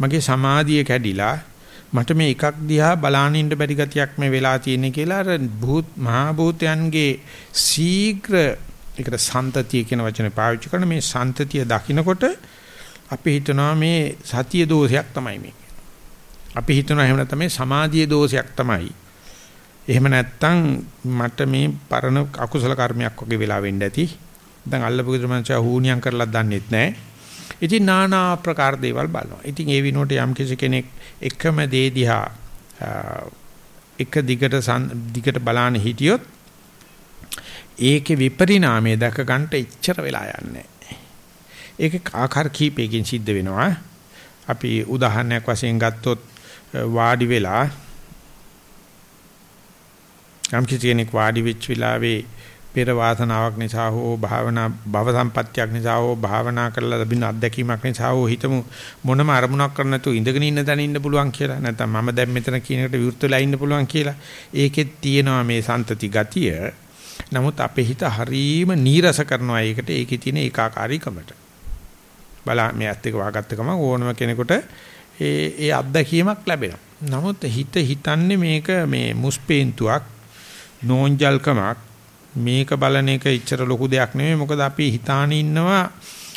මගේ සමාධිය කැඩිලා මට මේ එකක් දිහා බලාගෙන ඉන්න බැරි ගතියක් මේ වෙලා තියෙන්නේ කියලා අර භූත මහා භූතයන්ගේ ශීඝ්‍ර ඒකට සන්තතිය කියන වචනේ පාවිච්චි කරන මේ සන්තතිය දකින්නකොට අපි හිතනවා මේ සතිය දෝෂයක් තමයි මේ. අපි හිතනවා එහෙම නැත්නම් මේ සමාධියේ දෝෂයක් තමයි. එහෙම නැත්නම් මට මේ පරණ අකුසල කර්මයක් වගේ වෙලා වෙන්න ඇති. දැන් අල්ලපු විදිහට හූනියම් කරලා දන්නෙත් නැහැ. ඉතින් নানা ආකාර දේවල් බලනවා. ඉතින් ඒ විනෝට යම් කිසි කෙනෙක් එකම දේ දිහා එක දිගට දිගට බලාන හිටියොත් ඒකේ විපරිණාමය දැක ගන්නට ඉච්චර වෙලා යන්නේ ඒක ආකාර කීපයකින් සිද්ධ වෙනවා. අපි උදාහරණයක් වශයෙන් ගත්තොත් වාඩි වෙලා යම් කිසි කෙනෙක් වාඩි වෙච්ච වෙලාවේ පෙර වාසනාවක් නිසා හෝ භාවනා භව සම්පත්‍යක් නිසා හෝ භාවනා කරලා ලැබෙන අත්දැකීමක් නිසා හෝ හිතමු මොනම අරමුණක් කර නැතුව ඉඳගෙන ඉන්න තැන ඉන්න පුළුවන් කියලා. නැත්නම් මම දැන් මෙතන කියන එකට විරුද්ධ වෙලා ඉන්න පුළුවන් කියලා. ඒකෙත් තියෙනවා මේ සන්තති ගතිය. නමුත් අපේ හිත හරීම නීරස කරනවා. ඒකට ඒකේ තියෙන ඒකාකාරීකමට. බලා මේ ඇත්ත එක වහගත්ත ගමන් ඕනම කෙනෙකුට ඒ ඒ අත්දැකීමක් ලැබෙනවා. නමුත් හිත හිතන්නේ මේක මේ මුස්පේන්තුවක් නෝන්ජල්කමක් මේක බලන එක ඉච්චර ලොකු දෙයක් නෙමෙයි මොකද අපි හිතාන ඉන්නවා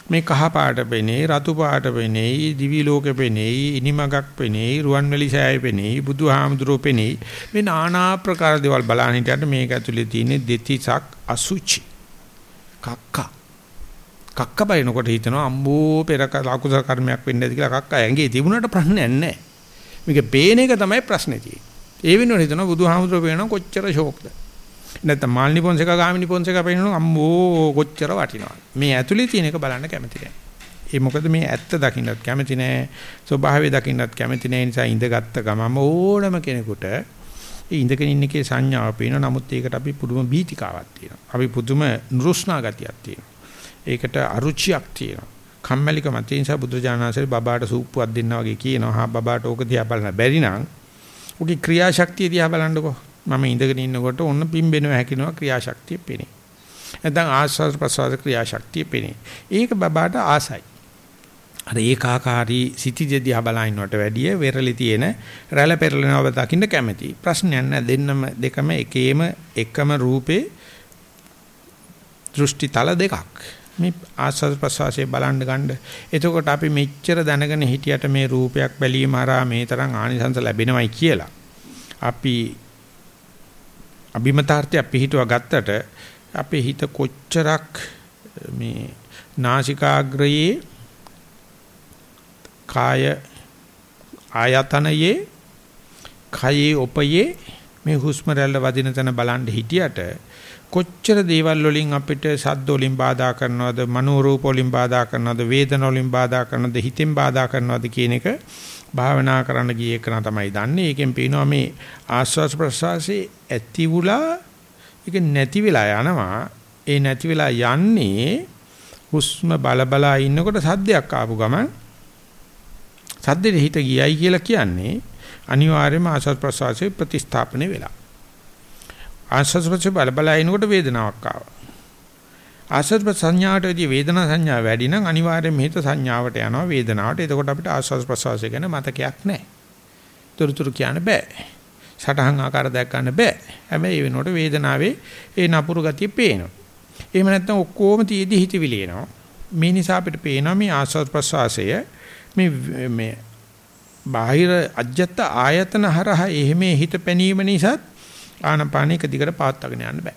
මේ කහ පාට පෙනේ, රතු පාට පෙනේ, දිවි ලෝකෙ පෙනේ, ඉනිමගක් පෙනේ, රුවන්වැලි සෑය පෙනේ, බුදුහාමුදුරුවෝ පෙනේ. මේ নানা ආකාර දේවල් බලන හිටියට මේක ඇතුලේ තියෙන දෙතිසක් අසුචි. කක්ක. කක්ක බලනකොට හිතනවා අම්බෝ පෙර අකුසල කර්මයක් වෙන්නේ නැති කියලා කක්ක ඇඟේ තිබුණාට ප්‍රශ්නයක් නැහැ. මේක පේන එක තමයි ප්‍රශ්නේ තියෙන්නේ. ඒ වෙනුවට හිතනවා බුදුහාමුදුරුවෝ පේනවා කොච්චර ෂෝක්ද. නැත්නම් මාල්නි පොන්සේක ගාමිනි පොන්සේක පෙන්නන අම්මෝ කොච්චර වටිනවද මේ ඇතුලේ තියෙන එක බලන්න කැමති නැහැ ඒ මොකද මේ ඇත්ත දකින්නත් කැමති නැහැ ස්වභාවය දකින්නත් කැමති නැහැ නිසා ඉඳගත්ත ගමම ඕනම කෙනෙකුට ඒ ඉඳගෙන ඉන්න එකේ සංඥාව පේනවා නමුත් ඒකට අපි පුදුම බීතිකාවක් තියෙනවා අපි පුදුම නුරුස්නා ගතියක් තියෙනවා ඒකට අරුචියක් තියෙනවා කම්මැලිකම තියෙන නිසා බුදුජානනාංශේ බබාට සූප්පුවක් දෙන්නා වගේ කියනවා හා බබාට ඕක දිහා බලන්න බැරි නම් උගේ ක්‍රියාශක්තිය දිහා බලන්නකෝ මම ඉඳගෙන ඉන්නකොට ඔන්න පිම්බෙනවා හැකිනවා ක්‍රියාශක්තිය පෙනේ. නැත්නම් ආස්වාද ප්‍රසවාස ක්‍රියාශක්තිය පෙනේ. ඒක බබාට ආසයි. අර ඒකාකාරී සිටිජදී හබලයින්නට වැඩිය වෙරළි තියෙන රැළ පෙරලනව දකින්න කැමැති. ප්‍රශ්නයක් නැහැ දෙන්නම දෙකම එකේම එකම රූපේ දෘෂ්ටි තල දෙකක්. මේ ආස්වාද ප්‍රසවාසයේ බලන්න ගන්න. එතකොට අපි මෙච්චර දැනගෙන හිටියට මේ රූපයක් බැලීම හරහා මේ තරම් ආනිසංස ලැබෙනවයි කියලා. අපි අභිමතාර්ථය පිහිටුවා ගත්තට අපේ හිත කොච්චරක් මේ නාසිකාග්‍රයේ කාය ආයතනයේ කයේ උපයේ මේ හුස්ම රැල්ල වදින තැන බලන් හිටියට කොච්චර දේවල් වලින් අපිට සද්ද වලින් බාධා කරනවද මනෝ රූප වලින් බාධා කරනවද වේදන වලින් බාධා කරනවද හිතෙන් බාධා කරනවද කියන එක භාවනා කරන්න ගිය එක තමයි දන්නේ. ඒකෙන් පේනවා මේ ආස්වාස් ප්‍රසවාසයේ ඇතිවුලා ඒක නැති වෙලා යනවා. ඒ නැති වෙලා යන්නේ හුස්ම බල බලා ඉන්නකොට සද්දයක් ආපු ගමන් සද්දෙට හිත ගියයි කියලා කියන්නේ අනිවාර්යයෙන්ම ආස්වාස් ප්‍රසවාසයේ ප්‍රතිස්ථාපනය වෙලා. ආස්වාස් ප්‍රසවාසයේ බල බලා ඉන්නකොට වේදනාවක් ආවා. ආස්වාද සංඥාටදී වේදනා සංඥා වැඩි නම් අනිවාර්යයෙන්ම හිත සංඥාවට යනවා වේදනාවට. එතකොට අපිට ආස්වාද ප්‍රසවාසය ගැන මතකයක් නැහැ. තුරුතුරු කියන්න බෑ. සටහන් ආකාර දැක් ගන්න බෑ. හැබැයි ඒ වෙනකොට වේදනාවේ ඒ නපුරු ගතිය පේනවා. එහෙම නැත්නම් ඔක්කොම තියේදී හිතවිලි එනවා. මේ නිසා අපිට පේනවා මේ ආස්වාද ප්‍රසවාසය මේ මේ බාහිර අජ්‍යත්ත ආයතන හරහා එහෙම හිත පැනීම නිසා ආනපානික දිගට පාත්තගෙන යන්න බෑ.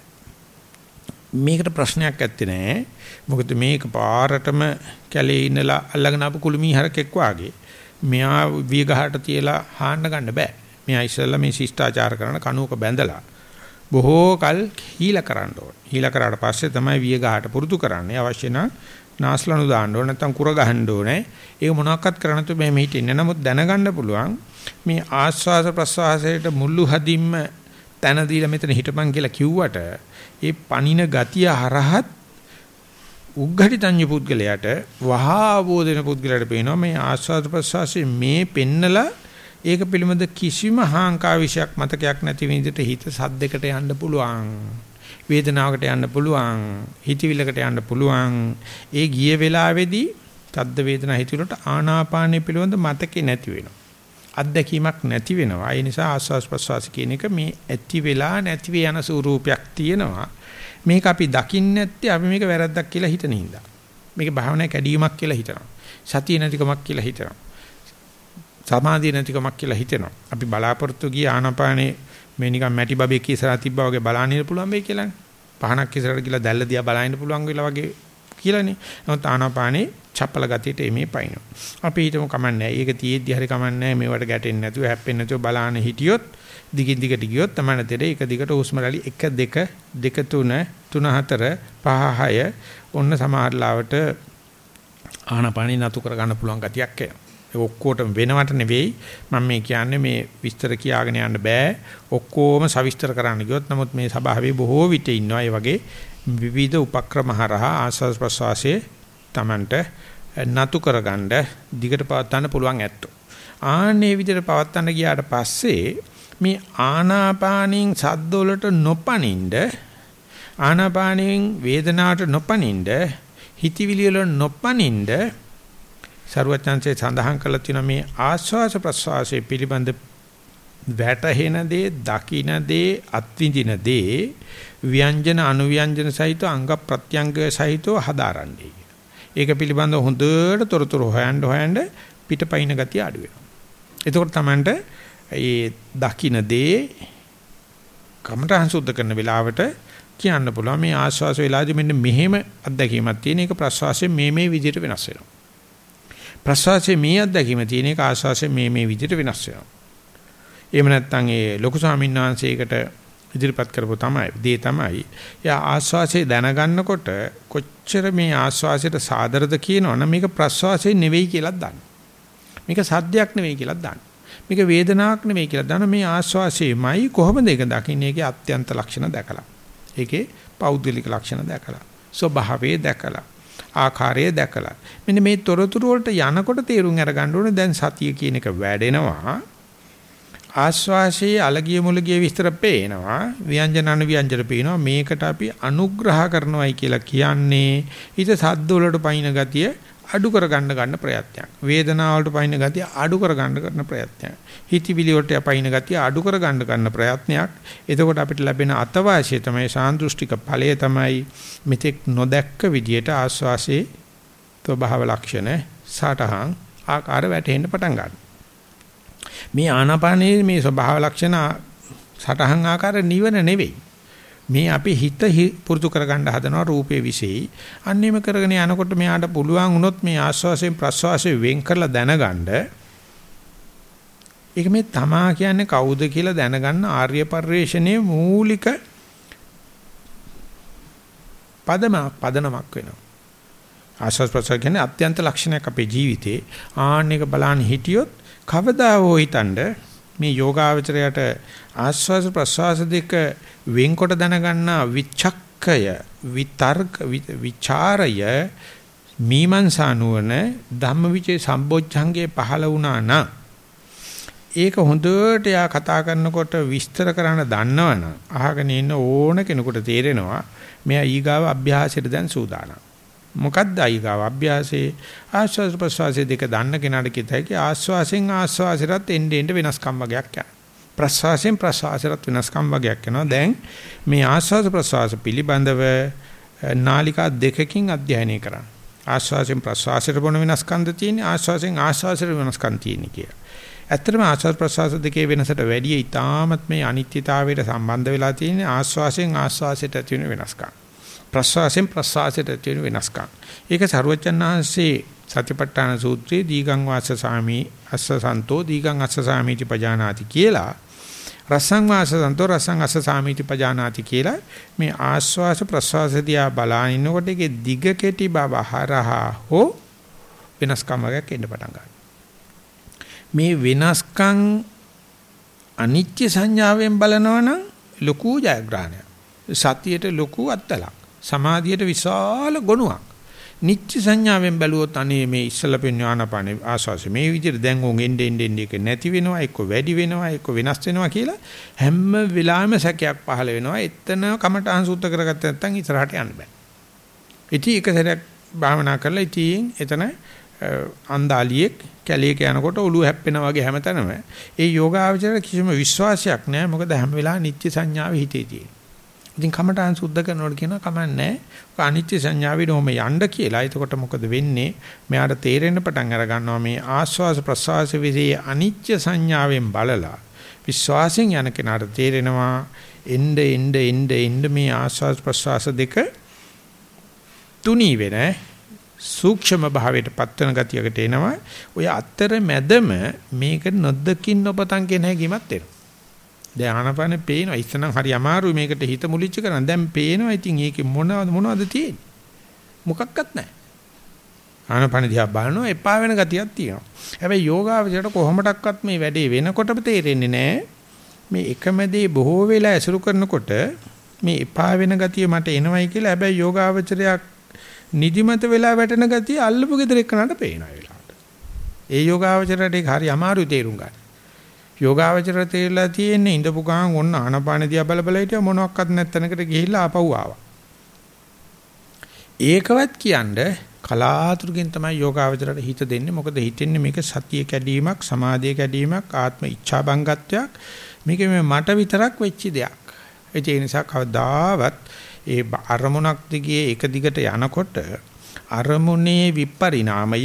මේකට ප්‍රශ්නයක් ඇත්තේ නැහැ. මොකද මේක පාරටම කැලේ ඉන්නලා අල්ලගෙන ආපු කුළුමී හරකෙක් වාගේ. මෙයා විය ගහට තියලා හාන්න ගන්න බෑ. මෙයා ඉස්සෙල්ලා මේ ශිෂ්ටාචාර කරන කණුවක බැඳලා බොහෝ කල් හීලා කරන්න ඕන. හීලා කරාට පස්සේ තමයි විය ගහට පුරුදු කරන්නේ. අවශ්‍ය නම් නාස්ලනු දාන්න ඕන නැත්නම් කුර ගහන්න ඕනේ. ඒක මොනවාක්වත් කරන්න තු මේ හිටින්නේ. නමුත් දැනගන්න පුළුවන් මේ ආස්වාස ප්‍රස්වාසයට මුල්ලු හදින්ම තන දීලා මෙතන හිටපන් කියලා කිව්වට ඒ පණින ගතිය හරහත් උග්ඝටිතඤ්ඤ පුද්ගලයාට වහා අවබෝධන පුද්ගලයාට පේනවා මේ ආස්වාද ප්‍රසවාසයේ මේ පෙන්නලා ඒක පිළිබඳ කිසිම හාංකා විශයක් මතකයක් නැති විදිහට හිත සද්දයකට යන්න පුළුවන් වේදනාවකට යන්න පුළුවන් හිතවිල්ලකට යන්න පුළුවන් ඒ ගිය වෙලාවේදී තද්ද වේදනා හිතවිලට ආනාපානෙ පිළිබඳ මතකේ නැති වෙනවා අත්දැකීමක් නැති වෙනවා. ඒ නිසා ආස්වාස් ප්‍රස්වාස කියන එක මේ ඇති වෙලා නැති වේ යන ස්වරූපයක් තියෙනවා. මේක අපි දකින්නේ නැත්තේ අපි මේක වැරද්දක් කියලා හිතන හින්දා. මේක භාවනා කැඩීමක් කියලා හිතනවා. සතිය නැතිකමක් කියලා හිතනවා. සමාධිය නැතිකමක් කියලා හිතනවා. අපි බලාපොරොත්තු ගිය ආනපානේ මේ නිකන් මැටි බබෙක් ඉස්සරහ තිබ්බා වගේ බලන්න ඉන්න පුළුවන් වෙයි කියලානේ. පහනක් ඉස්සරහට ගිහලා දැල්ල දිහා බලන්න පුළුවන් වෙලා වගේ කියලානේ. නමුත් ආනපානේ චපල ගතියට එමේ පයින්නවා. අපි හිතමු කමන්නේ. ඒක තියෙද්දි හරි කමන්නේ මේවට ගැටෙන්නේ නැතුව හැප්පෙන්නේ නැතුව බලාන හිටියොත් දිගින් දිගට ගියොත් තමයි තේරෙයි එක දිගට හුස්ම රැලි 1 2 2 3 3 4 5 6 ඔන්න සමහරලාවට ආනපානි නතු කර ගන්න පුළුවන් ගතියක් එනවා. ඒ ඔක්කොටම වෙනවට නෙවෙයි. මම මේ කියන්නේ මේ විස්තර කියාගෙන යන්න බෑ. ඔක්කොම සවිස්තර කරන්න ගියොත් නමුත් මේ සභාවේ බොහෝ විට ඉන්නවා. ඒ වගේ විවිධ උපක්‍රම හරහා ආස්වාද ප්‍රසවාසයේ Tamanට නතු කරගන්න දිගට පවත්වන්න පුළුවන් ඇත්තෝ. ආන්නේ විදිහට පවත්වන්න ගියාට පස්සේ මේ ආනාපානින් සද්ද වලට නොපනින්ද ආනාපානින් වේදනාවට නොපනින්ද හිතවිලි වල නොපනින්ද ਸਰවඥාන්සේ සඳහන් කළා තියෙන මේ ආස්වාස ප්‍රස්වාසයේ පිළිබඳ වැටහෙන දේ දකින දේ අත්විඳින දේ ව්‍යංජන අනුව්‍යංජන සහිත අංග ප්‍රත්‍යංග සහිතව හදාරන්නේ. ඒක පිළිබඳව හොඳට තොරතුරු හොයන්න හොයන්න පිටපයින් ගතිය අඩු වෙනවා. එතකොට Tamanට ඒ දකින්න දේ කමටහන් සුද්ධ කරන වෙලාවට කියන්න පුළුවන් මේ ආශ්වාස වේලාදී මෙන්න මෙහෙම අත්දැකීමක් තියෙන එක ප්‍රශ්වාසයෙන් මේ මේ විදිහට වෙනස් වෙනවා. ප්‍රශ්වාසයේ මේ අත්දැකීම තියෙන එක ආශ්වාසයෙන් මේ මේ විදිහට වෙනස් වෙනවා. එහෙම නැත්නම් ඒ ලොකු ස්වාමීන් වහන්සේකට ඉදිරිපත් කරපුව තමයි දේ තමයි. යා ආස්වාසිය දැනගන්නකොට කොච්චර මේ ආස්වාසියට සාදරද කියනවනම් මේක ප්‍රස්වාසය නෙවෙයි කියලා දන්න. මේක සද්දයක් නෙවෙයි කියලා දන්න. මේක වේදනාවක් නෙවෙයි කියලා දන්න මේ ආස්වාසියමයි කොහොමද ඒක දකින්නේ? ඒකේ අත්‍යන්ත ලක්ෂණ දැකලා. ඒකේ පෞද්ගලික ලක්ෂණ දැකලා. ස්වභාවය දැකලා. ආකාරය දැකලා. මෙන්න මේ තොරතුරු වලට යනකොට තේරුම් අරගන්න ඕනේ දැන් සතිය කියන එක වැඩෙනවා. ආස්වාසේ අලගිය මුලගිය විස්තර පේනවා ව්‍යංජන අනු ව්‍යංජන පේනවා මේකට අපි අනුග්‍රහ කරනවායි කියලා කියන්නේ ඊට සද්ද වලට පයින් ගතිය අඩු කර ගන්න ගන්න ප්‍රයත්නයක්. වේදනාව වලට පයින් ගතිය අඩු කර ගන්න කරන ප්‍රයත්නයක්. හිතවිලි වලට පයින් ගතිය අඩු කර ගන්න ගන්න ප්‍රයත්නයක්. එතකොට අපිට ලැබෙන අතවාසිය තමයි සාන්දෘෂ්ටික ඵලය තමයි. මෙතෙක් නොදැක්ක විදියට ආස්වාසේ ස්වභාව ලක්ෂණ සටහන් ආකාර වැටෙන්න පටන් ගන්නවා. මේ ආනාපානයේ මේ ස්වභාව ලක්ෂණ සටහන් ආකාර නිවන නෙවෙයි. මේ අපි හිත පුරුදු කරගන්න හදනවා රූපේ විශේෂයි. අන්නේම කරගෙන යනකොට මෙයාට පුළුවන් වුණොත් මේ ආස්වාසයෙන් ප්‍රස්වාසයෙන් වෙන් කරලා දැනගන්න ඒක මේ තමා කියන්නේ කවුද කියලා දැනගන්න ආර්ය පරිශ්‍රණයේ මූලික පදමක් පදනමක් වෙනවා. ආස්වාස් ප්‍රසාර කියන්නේ අත්‍යන්ත ලක්ෂණයක් අපේ ජීවිතේ. ආන්න එක බලන්න හිටියොත් කවදා හෝ හිතනද මේ යෝගාවචරයට ආස්වාස ප්‍රස්වාස දෙක වෙන්කොට දැනගන්නා විචක්කය විතර්ක විචාරය මීමන්සා නුවණ ධම්මවිචේ සම්බොච්චංගේ පහළ වුණා නම් ඒක හොඳට යා කතා කරනකොට විස්තර කරන්න දන්නවනම් අහගෙන ඉන්න ඕන කෙනෙකුට තේරෙනවා මෙයා ඊගාව අභ්‍යාසයට දැන් සූදානම් මොකක්ද අයිගාව අභ්‍යාසයේ ආස්වාද ප්‍රසවාසයේ දෙක දන්න කෙනාට කිත හැකි ආස්වාසෙන් ආස්වාසයට එන්න එන්න වෙනස්කම් වගේක් යනවා. ප්‍රසවාසයෙන් ප්‍රසවාසයට වෙනස්කම් වගේක් යනවා. දැන් මේ ආස්වාද ප්‍රසවාස පිළිබඳව නාලිකා දෙකකින් අධ්‍යයනය කරන්න. ආස්වාසයෙන් ප්‍රසවාසයට බොන වෙනස්කම්ද තියෙන්නේ ආස්වාසයෙන් ආස්වාසයට වෙනස්කම් තියෙන්නේ කියලා. ඇත්තටම ආස්වාද ප්‍රසවාස දෙකේ වෙනසට වැඩිය ඊටාමත් මේ අනිත්‍යතාවයට සම්බන්ධ වෙලා තියෙන්නේ ආස්වාසයෙන් ආස්වාසයට ඇති වෙන වෙනස්කම්. ප්‍රස්වාසයෙන් ප්‍රස්වාසයට තියෙන වෙනස්කම්. ඒක සරුවචනාංශේ සතිපට්ඨාන සූත්‍රයේ දීගං වාස සාමි අස්ස සන්තෝ දීගං අස්ස සාමිති පජානාති කියලා රසං වාස සන්තෝ රසං අස්ස සාමිති පජානාති කියලා මේ ආස්වාස ප්‍රස්වාස දිහා බලාගෙන ඉන්නකොට ඒකේ දිග කෙටි බව හරහා හෝ වෙනස්කම් වර්ගයක් එන්න පටන් ගන්නවා. මේ වෙනස්කම් අනිත්‍ය සංඥාවෙන් බලනවනම් ලොකු ජයග්‍රහණයක්. සතියට ලොකු අත්දලක්. සමාධියට විශාල ගුණයක්. නිච්ච සංඥාවෙන් බැලුවොත් අනේ මේ ඉස්සල පෙන්වන ආනපානේ ආස්වාසි මේ විදිහට දැන් උන් එන්න එන්න එන්න එක නැති වෙනවා එක්ක වැඩි වෙනවා එක්ක වෙනස් වෙනවා කියලා හැම වෙලාවෙම සැකයක් පහළ වෙනවා. එතන කමටහන් සූත්‍ර කරගත්ත නැත්නම් ඉස්සරහට යන්න බෑ. ඉතින් එක සැරයක් භාවනා කරලා ඉතින් එතන අන්දාලියෙක් කැලේක යනකොට ඔළුව හැප්පෙනා වගේ හැමතැනම ඒ යෝගාවචරයට කිසිම විශ්වාසයක් නැහැ මොකද හැම වෙලාවෙම නිත්‍ය සංඥාව හිතේ තියෙන ඉතින් කමඨාන් සුද්ධ කරනකොට කියනවා කමන්නේ. ඔක අනිත්‍ය සංඥාවේ නොම යන්න කියලා. එතකොට මොකද වෙන්නේ? මෙයාට තේරෙන්න පටන් අර ගන්නවා මේ ආස්වාස ප්‍රසවාස විදී අනිත්‍ය සංඥාවෙන් බලලා විශ්වාසයෙන් යන කෙනාට තේරෙනවා එnde එnde එnde එnde මේ ආස්වාස් ප්‍රසවාස දෙක තුනී වෙන සූක්ෂම භාවයට පත්වන ගතියකට එනවා. ඔය අතර මැදම මේක නොදකින් නොපතන් කියන හැඟීමක් එනවා. දැන් ආනපන පේනවා. ඉස්සනම් හරි අමාරුයි මේකට හිත මුලිච්ච කරන්න. දැන් පේනවා. ඉතින් ඒකේ මොනවද මොනවද තියෙන්නේ? මොකක්වත් නැහැ. ආනපන දිහා බලනවා එපා වෙන ගතියක් තියෙනවා. හැබැයි යෝගාවචරයට කොහොමඩක්වත් මේ වැඩේ වෙනකොටම තේරෙන්නේ නැහැ. මේ එකම දේ බොහෝ වෙලා ඇසුරු කරනකොට මේ එපා වෙන ගතිය මට එනවයි කියලා හැබැයි යෝගාවචරයක් නිදිමත වෙලා වැටෙන ගතිය අල්ලපු ගෙදර එක්කනට පේනවා ඒ වෙලාවට. ඒ යෝගාවචරයට ඒක හරි අමාරුයි තේරුම් ගන්න. යෝගාවචර තේරලා තියෙන්නේ ඉඳපු ගමන් ඔන්න ආනපාන දිහා බල බල හිටියා මොනවත් නැත්තනකට ගිහිල්ලා ආපහු ආවා. ඒකවත් කියන්නේ කලාතුරකින් තමයි යෝගාවචරයට හිත දෙන්නේ. මොකද හිතෙන්නේ මේක සතිය කැඩීමක්, සමාධිය කැඩීමක්, ආත්ම ඉච්ඡා බංගත්වයක්. මේක මේ මට විතරක් වෙච්ච දෙයක්. ඒ නිසා කවදාවත් ඒ අරමුණක් දිගේ එක දිගට යනකොට අරමුණේ විපරිණාමය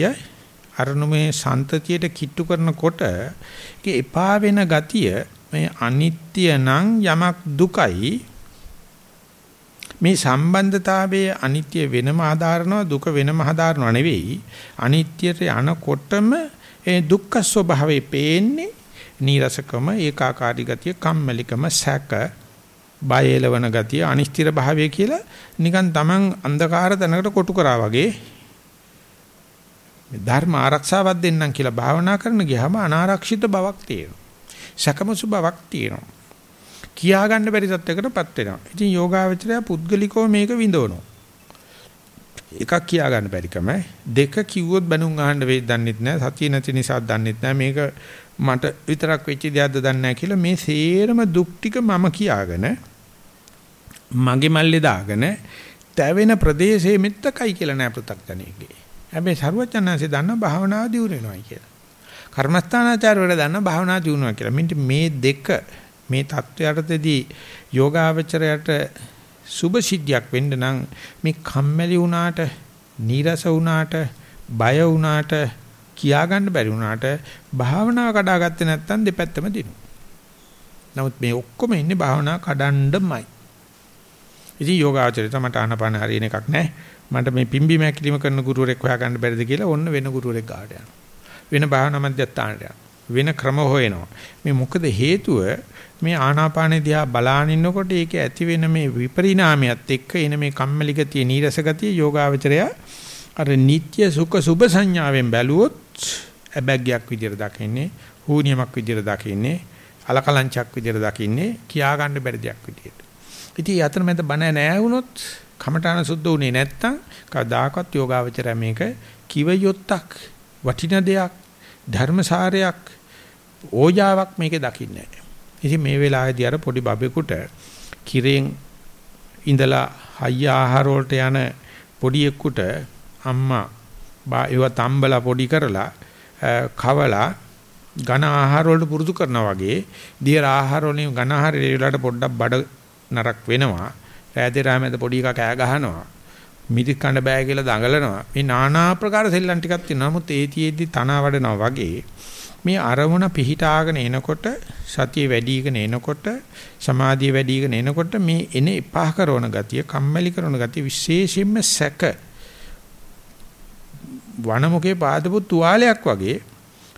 අරමුණේ සන්තතියට කිට්ටු කරනකොට ඒක එපා වෙන ගතිය මේ අනිත්‍ය නම් යමක් දුකයි. මේ සම්බන්ධතාවයේ අනිත්‍ය වෙනම ආධාරනවා දුක වෙනම ආධාරනවා නෙවෙයි. අනිත්‍යයට යනකොටම ඒ දුක්ඛ ස්වභාවය පේන්නේ නීරසකම ඒකාකාරී ගතිය කම්මැලිකම සැක බය එලවන ගතිය අනිශ්චිත භාවය කියලා නිකන් Taman අන්ධකාර තැනකට කොටු කරා වගේ ධර්ම ආරක්ෂාවක් දෙන්නම් කියලා භාවනා කරන ගියාම අනාරක්ෂිත බවක් තියෙනවා. සැකමසු බවක් තියෙනවා. කියා ගන්න බැරි තත්යකටපත් වෙනවා. ඉතින් යෝගාවචරය පුද්ගලිකව මේක විඳවනවා. එකක් කියා ගන්න බැරිකම දෙක කිව්වොත් බණුන් අහන්න වෙයි දන්නෙත් නැහැ සතිය නැති නිසා දන්නෙත් නැහැ මේක මට විතරක් වෙච්ච දෙයක්ද දන්නේ නැහැ කියලා මේ සේරම දුක් ටික මම කියාගෙන මගේ මල්ලේ දාගෙන තැවෙන ප්‍රදේශයේ මෙත්තකයි කියලා නෑ පෘථග්ජනෙගේ. හැබැයි සරුවචනanse දන්න භාවනාව දියුර වෙනවයි කියලා. කර්මස්ථානාචාරවල දන්න භාවනාව දියුනවා කියලා. මෙන්න මේ දෙක මේ தත්වයටදී යෝගාවචරයට සුභ සිද්ධියක් වෙන්න නම් මේ කම්මැලි වුණාට, නීරස වුණාට, බය වුණාට, කියා ගන්න බැරි වුණාට භාවනාව කඩාගත්තේ නැත්නම් දෙපැත්තම දිනු. නමුත් මේ ඔක්කොම ඉන්නේ භාවනාව කඩන්නමයි. ඉතින් යෝගාචරයට මට ආනපාන හරියන එකක් නැහැ. මට මේ පිම්බි මැකිලිම කරන ගුරුවරෙක් හොයාගන්න බැරිද කියලා ඔන්න වෙන ගුරුවරෙක් ගාවට යනවා. වෙන භාවනා මධ්‍යස්ථානට යනවා. වෙන ක්‍රම හොයනවා. මේ මොකද හේතුව මේ ආනාපාන දිහා බලාගෙන ඉන්නකොට ඒකේ ඇති වෙන මේ විපරිණාමයත් එක්ක එන මේ කම්මැලි ගතිය, නීරස ගතිය යෝගාවචරය අර නিত্য සුඛ සුභ සංඥාවෙන් බැලුවොත් අබැග්යක් විදියට දකින්නේ, හූනියමක් විදියට දකින්නේ, අලකලංචක් විදියට දකින්නේ, කියා ගන්න බැරි දෙයක් විදියට. ඉතින් අතරමැද බණ නැහැ වුණොත් කමඨාන සුද්ධ උනේ නැත්තම් කවදාකවත් යෝගාවචරය මේක කිව යොත්තක් වටින දෙයක් ධර්මසාරයක් ඕජාවක් මේකේ දකින්නේ නැහැ. ඉතින් මේ වෙලාවේදී අර පොඩි බබෙකුට කිරෙන් ඉඳලා හයිය ආහාර වලට යන පොඩි එක්කුට අම්මා බා ඒව තම්බලා පොඩි කරලා කවලා ඝන ආහාර වලට පුරුදු කරනවා වගේ දියර ආහාර වලින් ඝන ආහාර වලට පොඩ්ඩක් බඩ නරක් වෙනවා. රෑදේ මැද පොඩි එකා කෑ ගහනවා. මිදික් කන්න බෑ කියලා දඟලනවා. මේ নানা ආකාර සෙල්ලම් ටිකක් තියෙනවා. නමුත් ඒතියෙදි තන වඩනවා වගේ මේ අරමුණ පිහිටාගෙන එනකොට සතිය වැඩිගෙන එනකොට සමාධිය වැඩිගෙන එනකොට මේ එන එපා කරන ගතිය, කම්මැලි කරන ගතිය විශේෂයෙන්ම සැක වනමුකේ පාදපු තුවාලයක් වගේ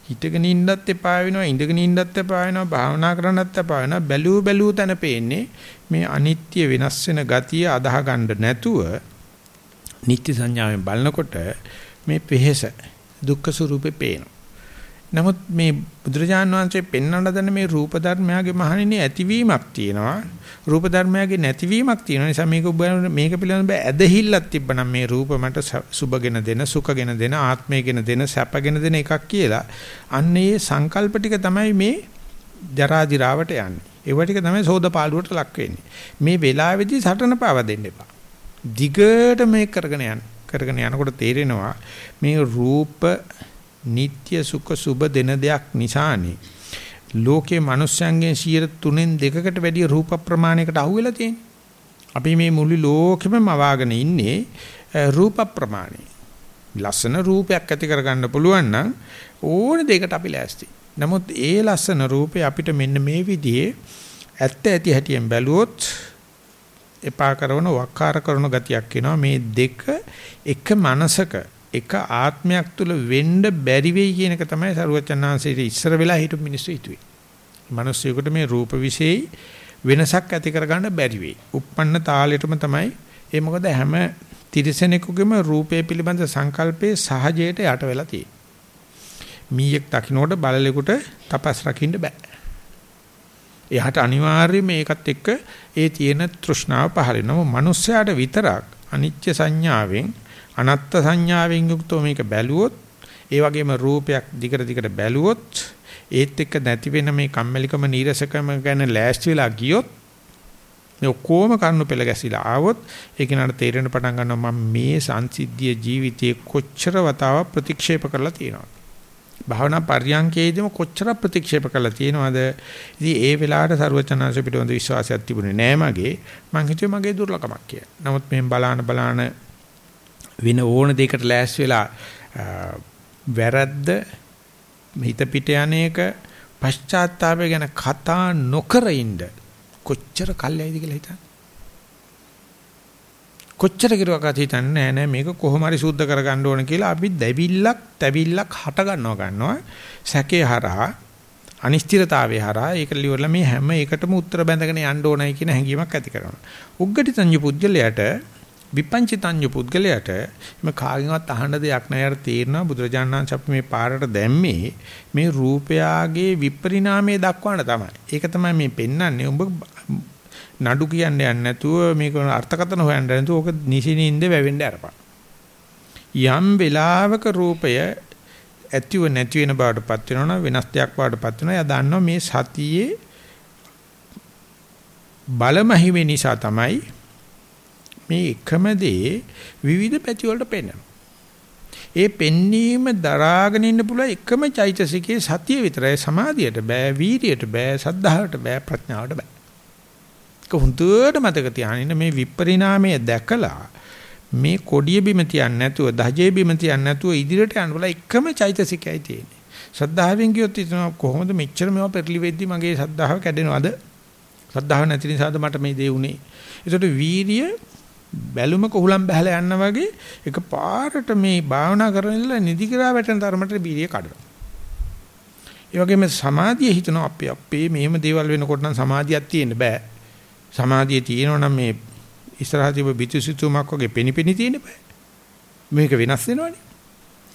හිටගෙන ඉන්නත් එපා වෙනවා ඉඳගෙන ඉන්නත් එපා වෙනවා භාවනා කරන්නත් එපා වෙනවා. බැලූ බැලූ තැන පේන්නේ මේ අනිත්‍ය වෙනස් වෙන ගතිය අදාහ ගන්න නැතුව නිත්‍ය සංඥාවෙන් බලනකොට මේ පෙහෙස දුක්ඛ ස්වરૂපේ පේනවා. නමුත් මේ බුදුරජාන් වහන්සේ පෙන්වන්න දන්න මේ රූප ධර්මයාගේ මහණෙනි ඇතිවීමක් තියෙනවා. රූප ධර්මයාගේ නැතිවීමක් තියෙනවා. නිසා මේක මේක පිළිබඳව ඇදහිල්ලක් තිබ්බනම් මේ රූප මට සුභගෙන දෙන සුඛගෙන දෙන ආත්මයගෙන දෙන සැපගෙන දෙන එකක් කියලා. අන්න ඒ සංකල්ප ටික තමයි මේ ජරා දිරාවට යන්නේ. ඒව ටික තමයි සෝදපාලුවට ලක් වෙන්නේ. මේ වෙලාවේදී සටන පාව දෙන්න එපා. දිගට මේක කරගෙන යන්න කරගෙන යනකොට තේරෙනවා මේ රූප නিত্য සුඛ සුබ දෙන දෙයක් නිසානේ ලෝකේ මිනිස්යන්ගෙන් 3න් දෙකකට වැඩිය රූප ප්‍රමාණයකට අහුවෙලා තියෙන්නේ. අපි මේ මුළු ලෝකෙම මවාගෙන ඉන්නේ රූප ප්‍රමාණය. ලස්සන රූපයක් ඇති කරගන්න පුළුවන් නම් ඕන දෙයකට අපි ලෑස්ති. නමුත් ඒ ලස්සන රූපේ අපිට මෙන්න මේ විදිහේ ඇත්ත ඇති හැටියෙන් බැලුවොත් එපා කරන වක්කාර කරන ගතියක් එනවා මේ දෙක එක මනසක එක ආත්මයක් තුල වෙන්න බැරි වෙයි කියන එක තමයි සරුවචනාංශයේ ඉස්සර වෙලා හිටපු මිනිස්සු හිතුවේ. මිනිස්සුෙකුට මේ රූප විශේෂයි වෙනසක් ඇති කරගන්න බැරි වෙයි. uppන්න තාලෙටම තමයි ඒ මොකද හැම තිරසනෙකුගේම රූපය පිළිබඳ සංකල්පයේ සහජයට යට වෙලා තියෙන්නේ. මීයක් දකින්නකොට බලලෙකුට තපස් රකින්න බෑ. එයාට අනිවාර්යයෙන් මේකත් එක්ක ඒ තියෙන තෘෂ්ණාව පහළ වෙනවා. මනුස්සයාට විතරක් අනිත්‍ය සංඥාවෙන් අනත්ත් සංඥාවෙන් යුක්තව මේක බැලුවොත් ඒ වගේම රූපයක් දිගට දිගට බැලුවොත් ඒත් එක්ක නැති වෙන මේ කම්මැලිකම නීරසකම ගැන ලෑස්ති වෙලා ගියොත් මේ ඔක්කොම කරුණු පෙළ ගැසිලා ආවොත් ඒක නට තේරෙන පටන් ගන්නවා මම මේ සංසිද්ධිය ජීවිතයේ කොච්චර වතාවක් ප්‍රතික්ෂේප කරලා තියෙනවද? භාවනා පර්යංකයේදීම කොච්චර ප්‍රතික්ෂේප කළා තියෙනවද? ඉතින් ඒ වෙලාවට ਸਰවචනාංශ පිටවෙන විශ්වාසයක් තිබුණේ නෑ මගේ. මං හිතුවේ මගේ දුර්ලකමක් කියලා. නමුත් මෙහෙන් බලාන බලාන වෙන ඕන දෙයකට ලෑස්ති වෙලා වැරද්ද හිත පිට යන්නේක පශ්චාත්තාපය ගැන කතා නොකර ඉන්න කොච්චර කල්යයිද කියලා හිතන්න. කොච්චර කිරුවකට හිතන්නේ නෑ නෑ මේක කොහොම හරි සුද්ධ කරගන්න ඕන කියලා අපි දැවිල්ලක් තැවිල්ලක් හට ගන්නවා ගන්නවා සැකේ හරහා අනිශ්චිතතාවයේ හරහා ඒක liverලා මේ හැම එකටම උත්තර බැඳගෙන යන්න ඕනයි කියන හැඟීමක් ඇති කරනවා. උග්ගටි සංජු පුද්ගලයාට විපංචි තංජු පුද්ගලයාට මේ කාගෙන්වත් අහන්න දෙයක් නෑ. යාර තේරෙනවා බුදුරජාණන් වහන්සේ අපි මේ පාරට දැම්මේ මේ රූපයාගේ විපරිණාමය දක්වන්න තමයි. ඒක තමයි මේ පෙන්වන්නේ. උඹ නඩු කියන්නේ යන්නේ නැතුව මේක අර්ථකථන හොයන්න නැතුව ඕක නිසිනින්ද වැවෙන්න අරපන්. යම් වෙලාවක රූපය ඇතිව නැති වෙන බවටපත් වෙනවා වෙනස් දෙයක් බවටපත් වෙනවා. එයා දන්නවා මේ සතියේ බලමහිමේ නිසා තමයි මේ එකම දේ විවිධ පැති වලට පෙන්වනවා. ඒ පෙන්වීම දරාගෙන ඉන්න පුළුවන් එකම චෛතසිකයේ සතිය විතරයි සමාධියට බෑ වීරියට බෑ සද්ධාවට බෑ ප්‍රඥාවට බෑ. ඒක හුදුවට මතක තියාගන්න මේ විපරිණාමය දැකලා මේ කොඩිය බිම තියන්නේ නැතුව දහජේ බිම තියන්නේ නැතුව ඉදිරියට යන්න බලා එකම චෛතසිකයයි තියෙන්නේ. ශ්‍රද්ධාවෙන් කියොත් ඉතන කොහොමද මෙච්චර මේවා පෙරලි වෙද්දි මගේ ශ්‍රද්ධාව කැඩෙනවද? ශ්‍රද්ධාව නැති නිසාද මට මේ දේ උනේ. ඒකට වීරිය බැලුම කොහුලම් බහලා යන්න වගේ එක පාරට මේ භාවනා කරන ඉඳලා නිදි කරා වැටෙන තරමට වීරිය කඩනවා. ඒ වගේම සමාධිය හිතනවා අපි අපේ මෙහෙම දේවල් වෙනකොට නම් සමාධියක් තියෙන්න බෑ. සමාධිය තියෙනවා නම් මේ ඉස්සරහ තිබ්බ බිතුසිතුමක් වගේ පෙනිපෙනි තියෙන්න බෑ. මේක වෙනස් වෙනවනේ.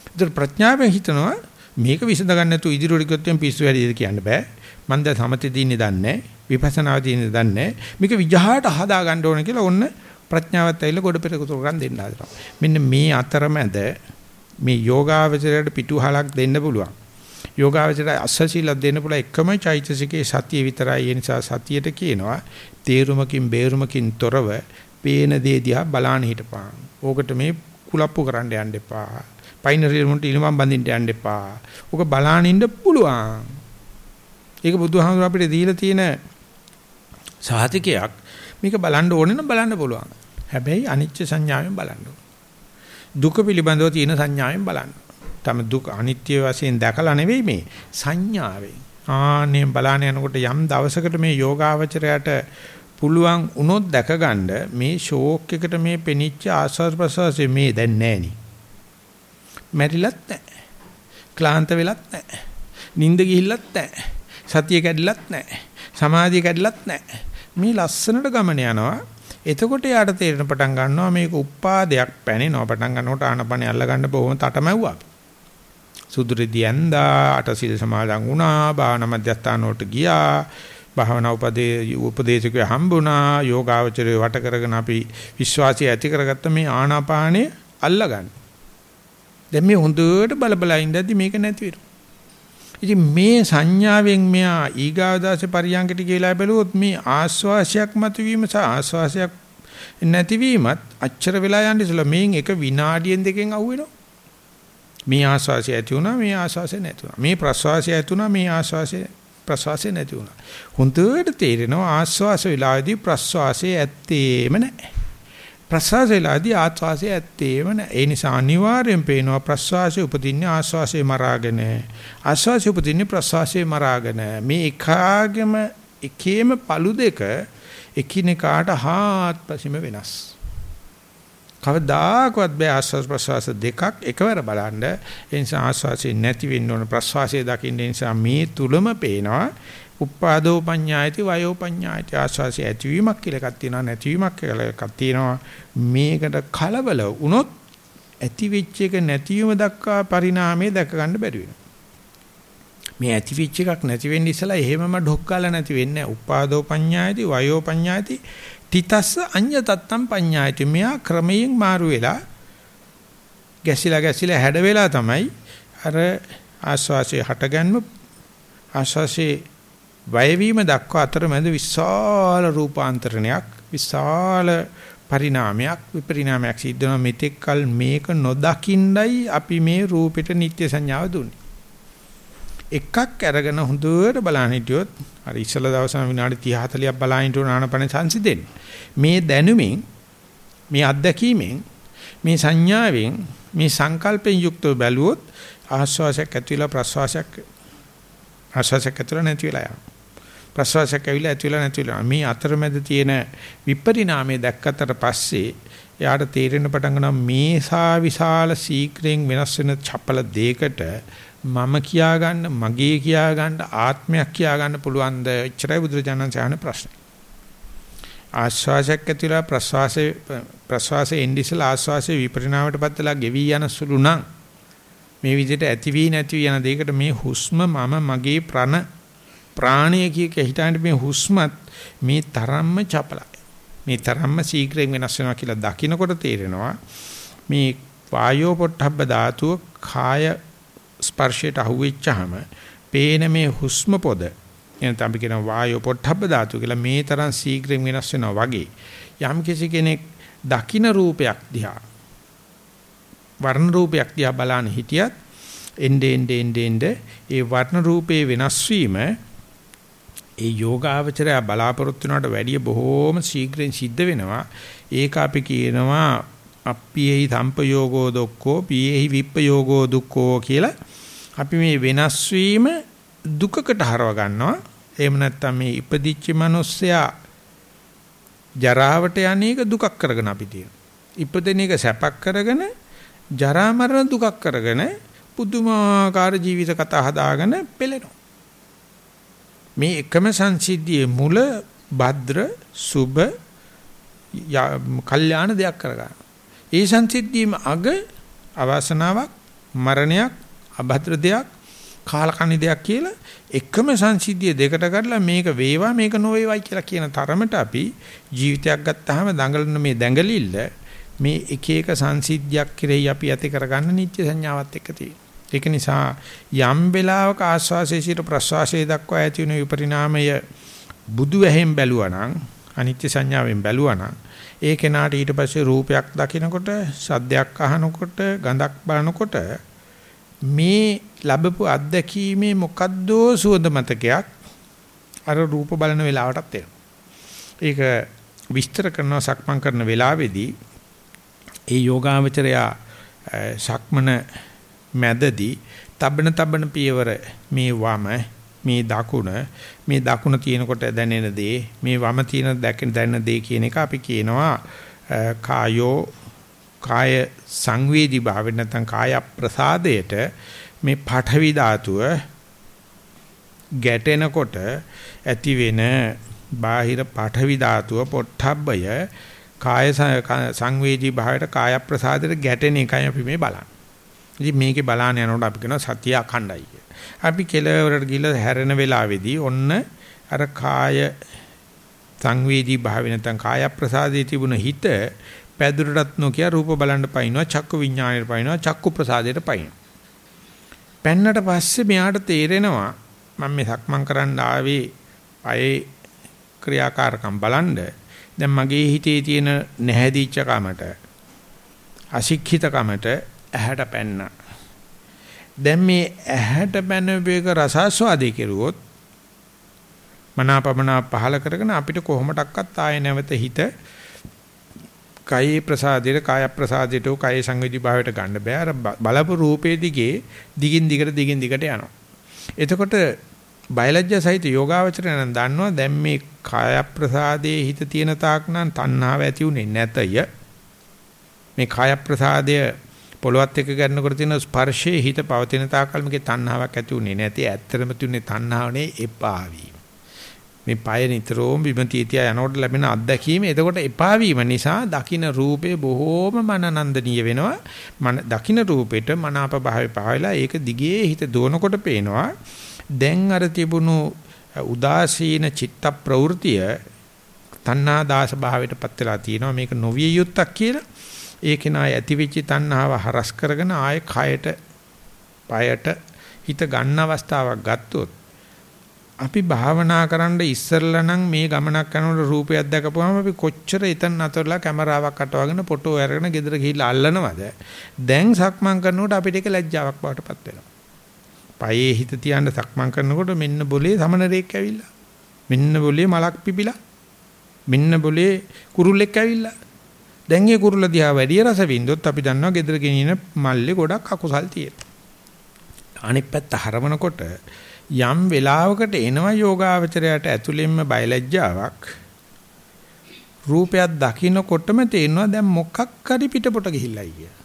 ඒතර ප්‍රඥාවෙන් හිතනවා මේක විසඳ ගන්න නැතුව ඉදිරියට ගියොත් පිස්සු වැඩිද කියන්න බෑ. මම දැන් සමතේ දින්නේ දන්නේ විපස්සනාව දින්නේ දන්නේ මේක විජහාට හදා ගන්න ඕන කියලා ඔන්න ප්‍රඥාවත් ඇවිල්ලා ගොඩ පෙරක තුරන් දෙන්න හදනවා. මෙන්න මේ අතරමැද මේ යෝගාවචරයට පිටුහලක් දෙන්න පුළුවන්. යෝගාවචරය අස්සසීලක් දෙන්න පුළුවන් එකම චෛතසිකේ සතිය විතරයි. ඒ නිසා සතියට කියනවා තේරුමකින් බේරුමකින් තොරව පේන දේ දිහා බලාන හිටපන්. ඕකට මේ කුලප්පු කරන්න යන්න එපා. පයින්රි මුන්ට ඉලමම් බඳින්න යන්න එපා. ඕක බලාන ඉන්න පුළුවන්. ඒක බුදුහාමුදුර අපිට දීලා තියෙන සාහිතිකයක්. මේක බලන්න ඕනේ නම් බලන්න පුළුවන්. හැබැයි අනිච්ච සංඥාවෙන් බලන්න දුක පිළිබඳව තියෙන සංඥාවෙන් බලන්න. තම දුක අනිත්‍ය වශයෙන් දැකලා නෙවෙයි මේ සංඥාවෙන්. ආනේ බලාන යනකොට යම් දවසකට මේ යෝගාවචරයට පුළුවන් වුණොත් දැකගන්න මේ ෂෝක් එකට මේ පෙනිච්ච ආස්වාද ප්‍රසවාසයේ මේ දැන් නැහෙනි. මැරිලත් නැහැ. ක්ලාන්ත වෙලත් නැහැ. නිින්ද ගිහිල්ලත් නැහැ. සතිය කැඩිලත් නැහැ. සමාධිය කැඩිලත් නැහැ. මේ ලස්සනට ගමන යනවා. එතකොට යාට තේරෙන පටන් ගන්නවා මේක උපාදයක් පැනෙනවා පටන් ගන්නකොට ආනපනේ අල්ල ගන්න බොහොම තටමැව්වා. සුදුරෙදි ඇන්දා අටසිල් සමාදන් වුණා භාවනා මධ්‍යස්ථාන වලට ගියා භාවනා උපදේ උපදේශකයෝ හම්බුණා යෝගාවචරය වට කරගෙන අපි විශ්වාසය ඇති කරගත්ත මේ ආනාපානය අල්ලගන්න. දැන් මේ හොඳට බලබලා ඉඳද්දි මේක නැති වෙනවා. ඉතින් මේ සංඥාවෙන් මෙයා ඊගාදාසේ පරියංගට කියලා බැලුවොත් මේ ආස්වාසයක් මතුවීම සහ ආස්වාසයක් නැතිවීමත් අච්චර වෙලා යන්නේ ඉතල මේන් එක විනාඩියෙන් දෙකෙන් අහුවෙනවා. මේ ආස්වාසය ඇති වුණා මේ ආස්වාසය නැති වුණා. මේ ප්‍රස්වාසය ඇති වුණා මේ ආස්වාසය ප්‍රස්වාසය නැති වුණා. හොඳට තේරෙනවා ආස්වාස වෙලාවේදී ප්‍රස්වාසය ඇත්තේම නැහැ. ප්‍රස්වාස වෙලාවේදී ආස්වාසය ඇත්තේම නැහැ. ඒ නිසා අනිවාර්යෙන් පේනවා ප්‍රස්වාසය උපදින්නේ ආස්වාසය මරාගෙන. ආස්වාසය උපදින්නේ ප්‍රස්වාසය මරාගෙන. මේ එකාගෙම එකේම පළු දෙක එකිනෙකාට හාත්පසින්ම වෙනස්. කවදාකවත් බෑ ආස්වාස් ප්‍රසවාස දෙකක් එකවර බලන්න. ඒ නිසා ආස්වාසේ නැති වෙන්න ඕන ප්‍රසවාසයේ දකින්න නිසා මේ තුලම පේනවා. උපාදෝ පඤ්ඤායති වයෝ පඤ්ඤායති ආස්වාසේ ඇතිවීමක් කියලා එකක් තියෙනවා නැතිවීමක් කියලා එකක් තියෙනවා. මේකට කලබල වුණොත් ඇති වෙච්ච එක නැතිවීම දක්වා පරිණාමය දැක ගන්න බැරි වෙනවා. මේ ඇති වෙච්ච එකක් නැති වෙන්න ඉස්සලා එහෙමම ඩොක්කාලා නැති වෙන්නේ නැහැ. උපාදෝ පඤ්ඤායති වයෝ පඤ්ඤායති තිතස්ස අඤ්‍ය තත්තම් පඤ්ඤායති මෙයා ක්‍රමයෙන් මාරු වෙලා ගැසිලා ගැසිලා හැඩ වෙලා තමයි අර ආස්වාසේ හටගන්ම ආස්වාසේ වයවීම දක්වා අතරමැද විශාල රූපාන්තරණයක් විශාල පරිණාමයක් විපරිණාමයක් සිද්ධ වෙනවා මෙතෙක්කල් මේක නොදකින්නයි අපි මේ රූපෙට නිත්‍ය සංඥාව දුන්නේ එකක් අරගෙන හොඳට බලන්න හිටියොත් අර ඉස්සල දවසම විනාඩි 30 40ක් බලන්න හිටුන ආනපන සංසිදෙන්නේ. මේ දැනුමින් මේ අත්දැකීමෙන් මේ සංඥාවෙන් මේ සංකල්පෙන් යුක්තව බැලුවොත් ආස්වාසයක් ඇතිවලා ප්‍රස්වාසයක් ආස්වාසයක් ඇතිවලා නැති වෙලා යනවා. ප්‍රස්වාසයක් ඇවිල්ලා ඇතිවලා නැති වෙලා. මේ අතරමැද තියෙන විපරිණාමය දැක්කට පස්සේ එයාට තේරෙන්න පටන් ගන්නවා මේ සා විශාල සීක්‍රයෙන් වෙනස් වෙන චපල දෙයකට මම කියා ගන්න මගේ කියා ගන්න ආත්මයක් කියා ගන්න පුළුවන් ද එච්චරයි බුදුරජාණන් සහන ප්‍රශ්නේ. ආශ්වාසයක් ඇතුළේ ප්‍රශ්වාසයේ ප්‍රශ්වාසයේ ඉන්දිසල ආශ්වාසයේ විපරිණාමයට පත්ලා ගෙවි යන සුළු නම් මේ විදිහට ඇති වී නැති වී යන දෙයකට මේ හුස්ම මම මගේ ප්‍රණ ප්‍රාණය කිය හිතාන්න මේ හුස්මත් මේ තරම්ම චපලයි. මේ තරම්ම ශීඝ්‍රයෙන් වෙනස් වෙනවා කියලා දකිනකොට තේරෙනවා මේ වායෝ පොට්ටබ්බ ධාතුව කාය ස්පර්ශයට අහුවෙච්චාම පේන මේ හුස්ම පොද එනත අපි කියන වායෝ පොට්ටබ්බ ධාතුව කියලා මේ තරම් ශීඝ්‍රයෙන් වෙනස් වෙනවා වගේ යම් කිසි කෙනෙක් දකින රූපයක් දිහා වර්ණ රූපයක් දිහා බලන හිටියත් එnde ende ende ende ඒ වර්ණ රූපේ වෙනස් වීම ඒ යෝගාවචරය බලාපොරොත්තු වෙනවට වැඩිය බොහෝම ශීඝ්‍රයෙන් සිද්ධ වෙනවා. ඒක අපි කියනවා අප්පියෙහි සම්පයෝගෝ දුක්ඛෝ පියෙහි විප්පයෝගෝ දුක්ඛෝ කියලා. අපි මේ වෙනස් වීම දුකකට හරව ගන්නවා. එහෙම නැත්නම් මේ ඉපදිච්ච මිනිස්සයා ජරාවට යන්නේක දුකක් කරගෙන අපි තියෙනවා. ඉපදෙන එක සැපක් කරගෙන ජරා මරණ දුකක් කරගෙන පුදුමාකාර ජීවිත කතා හදාගෙන පෙළෙනවා. මේ එකම සංසිද්ධියේ මුල භද්‍ර සුබ කල්යාණ දෙයක් කරගන්න. ඒ සංසිද්ධියේම අග අවසනාවක් මරණයක් අභද්‍ර දෙයක් කාලකණ්ණි දෙයක් කියලා එකම සංසිද්ධිය දෙකට කරලා මේක වේවා මේක නොවේවයි කියලා කියන තරමට අපි ජීවිතයක් ගත්තාම දඟලන මේ දැඟලිල්ල මේ එක එක සංසිද්ධියක් කෙරෙහි අපි ඇති කරගන්න නිත්‍ය සංඥාවත් එක්ක තියෙනවා. ඒක නිසා යම් වෙලාවක ආස්වාසයේ සිට ප්‍රස්වාසයේ දක්වා ඇති වෙන විපරිණාමය බුදු වැහෙන් බැලුවා නම් අනිත්‍ය සංඥාවෙන් බැලුවා නම් ඒ කෙනාට ඊට පස්සේ රූපයක් දකිනකොට සද්දයක් අහනකොට ගඳක් බලනකොට මේ ලැබපු අත්දැකීමේ මොකද්දෝ සුවඳ මතකයක් අර රූප බලන වෙලාවටත් එනවා. ඒක විස්තර කරනවා සක්මන් කරන වෙලාවේදී ඒ යෝගාවචරයා සක්මන මැදදී තබන තබන පියවර මේ වම මේ දකුණ මේ දකුණ තියෙනකොට දැනෙන දේ මේ වම තියෙන දැකෙන දැනෙන දේ කියන එක අපි කියනවා කායෝ කාය සංවේදී භාවයෙන් නැත්නම් කාය ප්‍රසාදයට මේ පඨවි ධාතුව ගැටෙනකොට ඇති වෙන බාහිර පඨවි ධාතුව පොට්ටබ්බය කාය සංවේදී භාවයට කාය ප්‍රසාදයට ගැටෙන එකයි අපි මේ බලන්නේ. ඉතින් මේකේ බලාන යනකොට අපි කියනවා සතිය අඛණ්ඩයි කිය. අපි කෙලවරට ගිහලා හැරෙන වෙලාවේදී ඔන්න අර කාය සංවේදී භාවය නැත්නම් කාය ප්‍රසාදයේ තිබුණ හිත පැදුරටත් නොකිය රූප බලන්න පයින්නවා චක්කු විඥාණයට පයින්නවා චක්කු ප්‍රසාදයට පයින්නවා. පැන්නට පස්සේ මෙයාට තේරෙනවා මම මේ සක්මන් කරන්න ආවේ අයේ ක්‍රියාකාරකම් බලන්න දැන් මගේ හිතේ තියෙන නැහැදිච්ච කමට අශික්ෂිත කමට ඇහැට පැන්න. දැන් මේ ඇහැට පැනවේක රසාස්වාදේ කෙරුවොත් මනාපමනා පහල කරගෙන අපිට කොහොමඩක්වත් ආය නැවත හිත කායේ ප්‍රසාදයට කාය ප්‍රසාදයට කාය සංවේදී භාවයට ගන්න බෑ. අර බලපු රූපේ දිගේ දිගින් දිගට දිගින් දිගට යනවා. එතකොට බයලජ්‍ය සහිත යෝගාවචරයන් දන්නවා දැන් මේ කාය ප්‍රසාදයේ හිත තියෙන තාක් නම් තණ්හාව ඇති උනේ නැතය. මේ කාය ප්‍රසාදය පොළොවත් එක්ක ගන්නකොට තියෙන ස්පර්ශයේ හිත පවතින තාකල් මේකේ තණ්හාවක් ඇති උනේ නැති ඇත්තටම තුනේ තණ්හාවනේ එපා වීම. මේ පය නිතරම විමතිය යනකොට ලැබෙන අත්දැකීම එතකොට එපා වීම නිසා දකින්න රූපේ බොහෝම මනනන්දනීය වෙනවා. මන දකින්න රූපෙට මනාප භාවය පහයලා ඒක දිගේ හිත දුවනකොට පේනවා. දැන් අර තිබුණු උදාසීන චිත්ත ප්‍රවෘතිය තණ්හා දාස භාවයට පත් වෙලා තියෙනවා මේක නොවිය යුත්තක් කියලා ඒ කෙනා ඇතිවෙච්ච තණ්හාව හරස් කරගෙන ආය කයට পায়ට හිත ගන්න අවස්ථාවක් ගත්තොත් අපි භාවනා කරන්න ඉස්සෙල්ලා නම් මේ ගමනක් කරනකොට රූපයක් දැකපුවාම අපි කොච්චර එතන නතරලා කැමරාවක් අටවගෙන ෆොටෝ අරගෙන ගෙදර ගිහිල්ලා අල්ලනවද? දැන් සක්මන් කරනකොට අපිට ඒක ලැජ්ජාවක් වටපත් වෙනවා. පයේ හිත තියන්න සක්මන් කරනකොට මෙන්න බොලේ සමනරේක් ඇවිල්ලා. මෙන්න බොලේ මලක් පිපිලා. මෙන්න බොලේ කුරුල්ලෙක් ඇවිල්ලා. දැන් ඒ කුරුල්ල දිහා වැඩි රස වින්දොත් අපි දන්නවා gedara ගෙනින මල්ලේ ගොඩක් අකුසල් තියෙනවා. අනිත් පැත්ත හරවනකොට යම් වෙලාවකට එනවා යෝගාවචරයට ඇතුළෙන්ම බයලජ්ජාවක් රූපයක් දකින්නකොටම තේරෙනවා දැන් මොකක් හරි පිටපොට ගිහිල්ලා කියලා.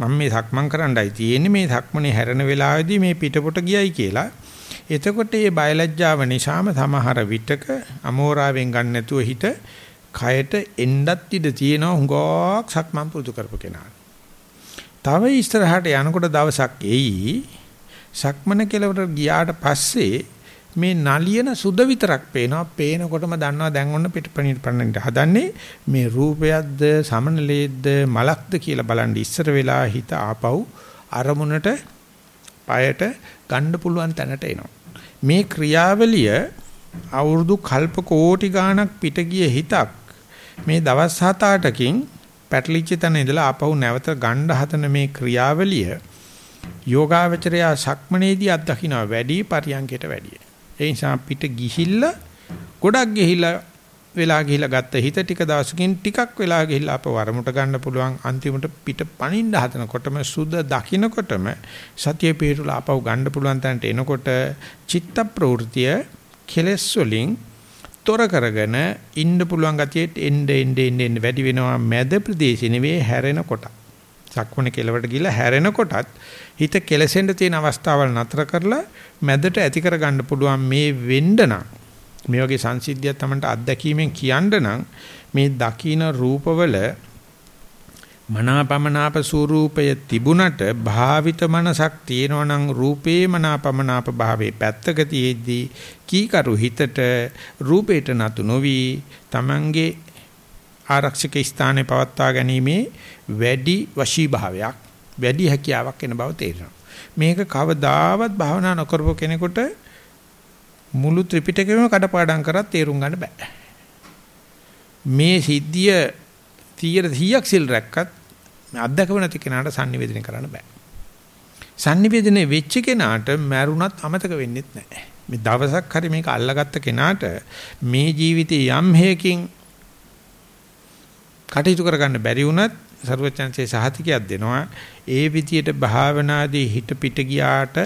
මම මේ සක්මන් කරන්නයි තියෙන්නේ මේ සක්මනේ හැරෙන වෙලාවේදී මේ පිටපොට ගියයි කියලා. එතකොට මේ බයලජ්ජාව නිසාම සමහර විටක අමෝරාවෙන් ගන්න නැතුව හිට කයට එන්නත් ඉඩ තියෙනවා. හුඟක් සක්මන් පුරුදු කරපු කෙනා. තව ඉස්සරහට යනකොට දවසක් එයි සක්මන කෙලවර ගියාට පස්සේ මේ නලියන සුද විතරක් පේනවා. පේනකොටම දන්නවා දැන් ඔන්න පිටපණිට පන්නන්න හදන්නේ මේ රූපයක්ද සමනලේද්ද මලක්ද කියලා බලන් ඉස්සර වෙලා හිත ආපහු අරමුණට পায়ට ගන්න පුළුවන් තැනට එනවා. මේ ක්‍රියාවලිය අවුරුදු කල්ප කෝටි ගාණක් පිට ගිය හිතක් මේ දවස් 7-8කින් පැටලිච්ච තැන ඉඳලා ආපහු නැවත ගන්න හදන මේ ක්‍රියාවලිය යෝගාවචරය සක්මනේදී අත්දකින්න වැඩි පරියන්කයට වැඩියි. ඒ නිසා පිට ගිහිල්ලා ගොඩක් ගිහිල්ලා වෙලා ගිහිල්ලා ගත්ත හිත ටික දවසකින් ටිකක් වෙලා ගිහිල්ලා අප වරමුට ගන්න පුළුවන් අන්තිමට පිට පනින්න හදනකොටම සුද දකින්නකොටම සතිය පිටුලා අපව ගන්න පුළුවන් තැනට එනකොට චිත්ත ප්‍රවෘතිය කෙලස් වලින් තොර කරගෙන ඉන්න පුළුවන් ගතියට එන්න එන්න එන්න වැඩි වෙනවා මැද ප්‍රදේශේ නෙවෙයි හැරෙනකොට සක්මණ කෙලවට ගිහිල්ලා හැරෙනකොටත් හිත කෙලසෙන්න තියෙන අවස්ථාවල් නතර කරලා මැදට ඇති කරගන්න පුළුවන් මේ වෙන්න නම් මේ වගේ සංසිද්ධියක් තමයි අත්දැකීමෙන් කියන්න නම් මේ දකින රූපවල මනාපමනාප ස්වરૂපය තිබුණට භාවිත මනසක් තියෙනවා නම් රූපේ මනාපමනාප භාවයේ පැත්තක තියේදී කීකරු හිතට රූපේට නතු නොවි Tamange ආරක්ෂක ස්ථානයේ පවත්වා ගැනීමේ වැඩි වශී භාවයක් වැඩි හැකියාවක් එන බව තේරෙනවා. මේක කවදාවත් භාවනා නොකරපු කෙනෙකුට මුළු ත්‍රිපිටකයම කඩපාඩම් කරත් තේරුම් ගන්න බෑ. මේ සිද්ධිය 100ක් සිල් රැක්කත් අත්දකව නැති කෙනාට sannivedana කරන්න බෑ. sannivedana වෙච්ච කෙනාට මරුණත් අමතක වෙන්නේ නැහැ. මේ දවසක් හරි මේක අල්ලගත්ත කෙනාට මේ ජීවිතේ යම් හේකින් කටයුතු කරගන්න බැරි වුණත් ਸਰවචන්සේ සහතිකයක් දෙනවා ඒ විදියට භාවනාදී හිත පිට ගියාට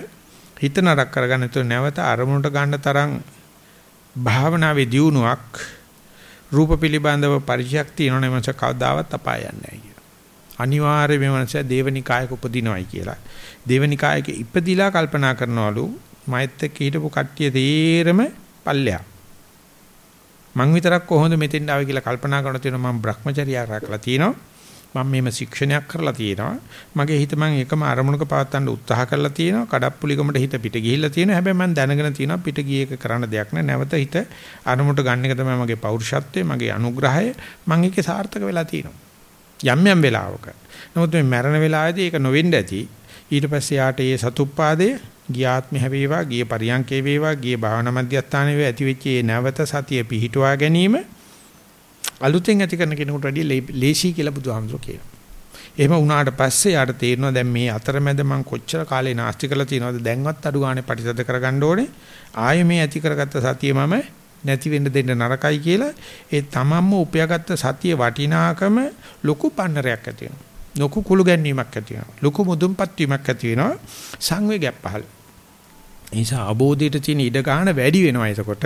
හිත නරක කරගන්න තු නැවත අරමුණට ගන්න තරම් භාවනාවේ දියුණුවක් රූප පිළිබඳව පරිචයක් තියෙනවනේ මනස කවදාවත් අපායන්නේ නැහැ කියලා. අනිවාර්යයෙන්ම මනස දේවනිකායක උපදිනවයි කියලා. දේවනිකායක ඉපදිලා කල්පනා කරනවලු මෛත් එක්ක හිටපු කට්ටිය තේරම පල්ලයක්. මං විතරක් කොහොමද මෙතෙන්ට ආවේ කියලා කල්පනා කරන තියෙනවා මම Brahmacharya රැකලා තියෙනවා. මම මේම ශික්ෂණයක් කරලා තියෙනවා. මගේ හිත මම එකම අරමුණක පවත්වන්න උත්සාහ කරලා තියෙනවා. කඩප්පුලිකමට හිත පිට ගිහිල්ලා තියෙනවා. හැබැයි මම දැනගෙන තියෙනවා පිට ගිය එක කරන්න දෙයක් නෑ. නැවත හිත අරමුණට ගන්න එක තමයි මගේ පෞරුෂත්වය, මගේ අනුග්‍රහය. මම ඒකේ සාර්ථක වෙලා තියෙනවා. යම් යම් වෙලාවක. නමුත් මේ මරණ වෙලාවේදී ඒක නොවෙන්න ඇති. ඊට පස්සේ යාට ඒ සතුප්පාදයේ ගියාත්ම හැවේවා, ගිය පරියන්කේ වේවා, ගිය භාවනා මධ්‍යස්ථානයේ වේ ඇති වෙච්ච නැවත සතිය පිහිටුවා ගැනීම අලුතෙන් ඇති කරන කෙනෙකුට වැඩිය ලේසි කියලා බුදුහාමුදුරු කියනවා. එහෙම වුණාට පස්සේ යාට තේරෙනවා දැන් මේ අතරමැද මම කොච්චර කාලේ නාස්ති කරලා තියෙනවද දැන්වත් අඩු ගානේ පරිසද කරගන්න ඕනේ. ආයේ මේ ඇති කරගත්ත සතිය මම නැති වෙන්න දෙන්න නරකයි කියලා ඒ තමන්ම උපයාගත්ත සතිය වටිනාකම ලොකු පන්නරයක් ඇති වෙනවා. ලොකු කුළු ගැනීමක් ඇති වෙනවා. ලොකු මුදුන්පත් වීමක් ඇති වෙනවා. සංවේගයක් පහළ. ඒ නිසා අබෝධයට තියෙන ඉඩ ගන්න වැඩි වෙනවා එතකොට.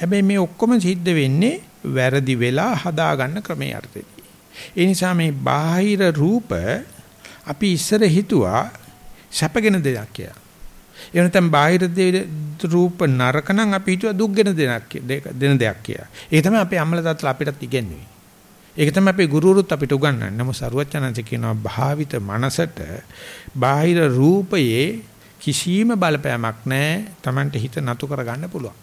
හැබැයි මේ ඔක්කොම සිද්ධ වෙන්නේ වැරදි වෙලා හදාගන්න ක්‍රමයේ අර්ථෙදී. ඒ නිසා මේ බාහිර රූප අපි ඉස්සර හිතුවා සැපගෙන දෙයක් කියලා. ඒ නැත්නම් බාහිර රූප නරක නම් අපි හිතුවා දුක්ගෙන දෙයක් දෙන දෙයක් කියලා. ඒක තමයි අපේ අම්මලා තාත්තලා අපිටත් ඉගෙනුවේ. ඒක තමයි අපේ ගුරුවරුත් අපිට උගන්වන්නේ. නමුත් සරුවචනන්සේ කියනවා භාවිත මනසට බාහිර රූපයේ කිසිම බලපෑමක් නැහැ. Tamanට හිත නතු කරගන්න පුළුවන්.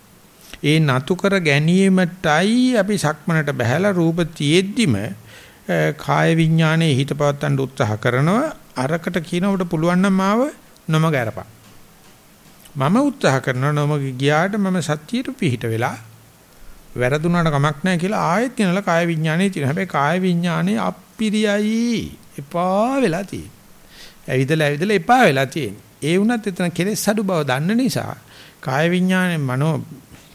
ඒ නතු කර ගැනීමටයි අපි සක්මනට බහැලා රූප තියෙද්දිම කාය විඥානයේ හිත පවත්තන්න උත්සාහ කරනවා. අරකට කියනවට පුළුවන් නම් ආව නොමග අරපන්. මම උත්සාහ කරනවා නොමග ගියාට මම සත්‍යයට පිහිට වෙලා වැරදුනාට කමක් නැහැ කියලා ආයෙත් කියනලා කාය විඥානයේ තියෙන. හැබැයි කාය විඥානයේ අප්පිරියයි එපා වෙලා තියෙන්නේ. ඇවිදලා ඇවිදලා එපා වෙලා තියෙන්නේ. ඒ වුණත් එතන කෙලෙස් අඩු බව දන්න නිසා කාය විඥානේ මනෝ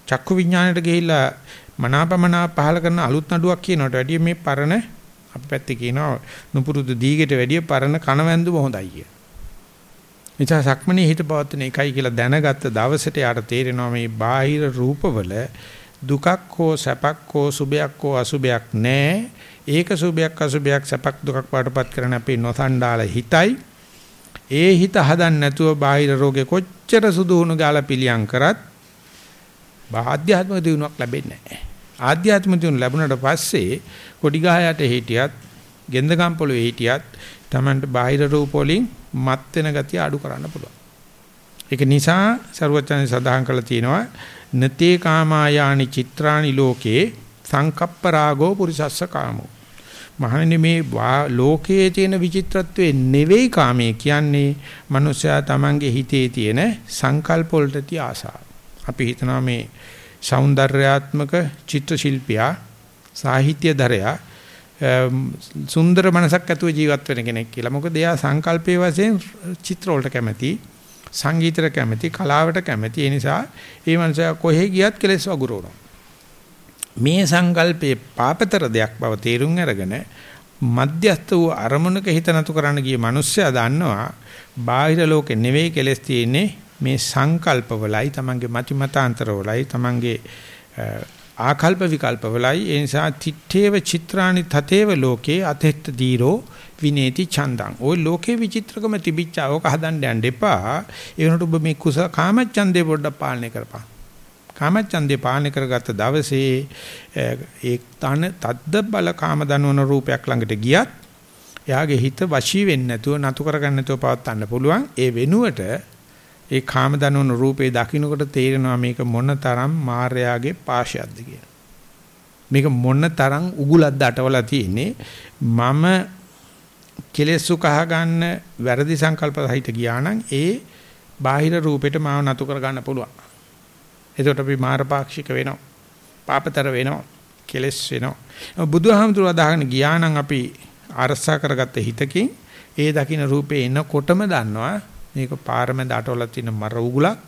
චක්කු විඥාණයට ගිහිල්ලා මනාපමනා පහල කරන අලුත් නඩුවක් කියනකට වැඩිය මේ පරණ අපි පැත්තේ කියනවා නුපුරුදු දීගෙට වැඩිය පරණ කණවැන්දුම හොඳයි කිය. නිසා සක්මණේ හිත පවත්වන එකයි කියලා දැනගත්ත දවසට යාට තේරෙනවා මේ බාහිර රූපවල දුකක් හෝ සැපක් හෝ සුභයක් හෝ අසුභයක් නැහැ. ඒක සුභයක් අසුභයක් සැපක් දුකක් වඩපත් කරන අපේ නොසන්ඩාල හිතයි. ඒ හිත හදන්න නැතුව බාහිර රෝගේ කොච්චර සුදුහුණු ගාලා පිළියම් කරත් ආධ්‍යාත්මික දියුණුවක් ලැබෙන්නේ නැහැ. ආධ්‍යාත්මික දියුණුව ලැබුණාට පස්සේ කොඩි ගහයට හිටියත්, ගෙන්දගම් පොළවේ හිටියත් Tamanට බාහිර රූප වලින් මත් වෙන ගතිය අඩු කරන්න පුළුවන්. ඒක නිසා සරුවචන සඳහන් කරලා තියෙනවා නතේ කාමායානි චිත්‍රානි ලෝකේ සංකප්ප රාගෝ පුරිසස්ස කාමෝ. මහණෙනි මේ ලෝකයේ තියෙන විචිත්‍රත්වයේ නෙවෙයි කාමයේ කියන්නේ මනුෂයා Tamanගේ හිතේ තියෙන සංකල්ප වලට ආසාව. අපි හිතනවා මේ సౌందర్యාත්මක චිත්‍ර ශිල්පියා සාහිත්‍යදරයා සුන්දර මනසක් ඇතුව ජීවත් වෙන කෙනෙක් කියලා. මොකද එයා සංකල්පයේ වශයෙන් චිත්‍ර වලට කැමති, සංගීතයට කැමති, කලාවට කැමති. ඒ නිසා මේ මනුස්සයා කොහෙ ගියත් කෙලස් වගුරවනවා. මේ සංකල්පේ පාපතර දෙයක් බව තේරුම් අරගෙන මධ්‍යස්ත වූ අරමුණක හිත නතු කරන්න ගිය මිනිස්සයා දන්නවා බාහිර ලෝකෙ නෙවෙයි කෙලස් තියෙන්නේ මේ සංකල්පවලයි තමන්ගේ මති මතාන්තරවලයි තමන්ගේ ආකල්ප විකල්පවලයි ඒ නිසා තිත්තේව චිත්‍රානි තතේව ලෝකේ අතෙත්ත දීරෝ විනේති චන්දං ওই ලෝකේ විචිත්‍රකම තිබිච්චා. ඕක හදන්න යන්න එපා. ඒ වෙනකොට ඔබ මේ කුස කාමච්ඡන්දේ පොඩ්ඩක් පාලනය කරපන්. කාමච්ඡන්දේ පාලනය කරගත්ත දවසේ ඒ තන තද්ද බල කාම දනවන රූපයක් ළඟට ගියත් එයාගේ හිත වශී වෙන්නේ නැතුව නතු කරගන්න නැතුව පවත්වන්න පුළුවන්. ඒ වෙනුවට ඒ කාම දනවන රූපේ දකින්නකොට තේරෙනවා මේක මොන තරම් මායාවේ පාශයක්ද කියලා. මේක මොන තරම් උගුලක්ද අටවලා තියෙන්නේ මම කෙලෙසු කහ ගන්න වැරදි සංකල්ප සහිත ගියා නම් ඒ බාහිර රූපෙට මාව නතු කර ගන්න පුළුවන්. එතකොට අපි මාරපාක්ෂික වෙනවා. පාපතර වෙනවා. කෙලස් වෙනවා. බුදුහාමුදුරුවෝ අදහගෙන ගියා නම් අපි අරසා කරගත්ත හිතකින් ඒ දකින්න රූපේ එනකොටම දන්නවා මේක පාරමෙන් අටවල තියෙන මර උගුලක්.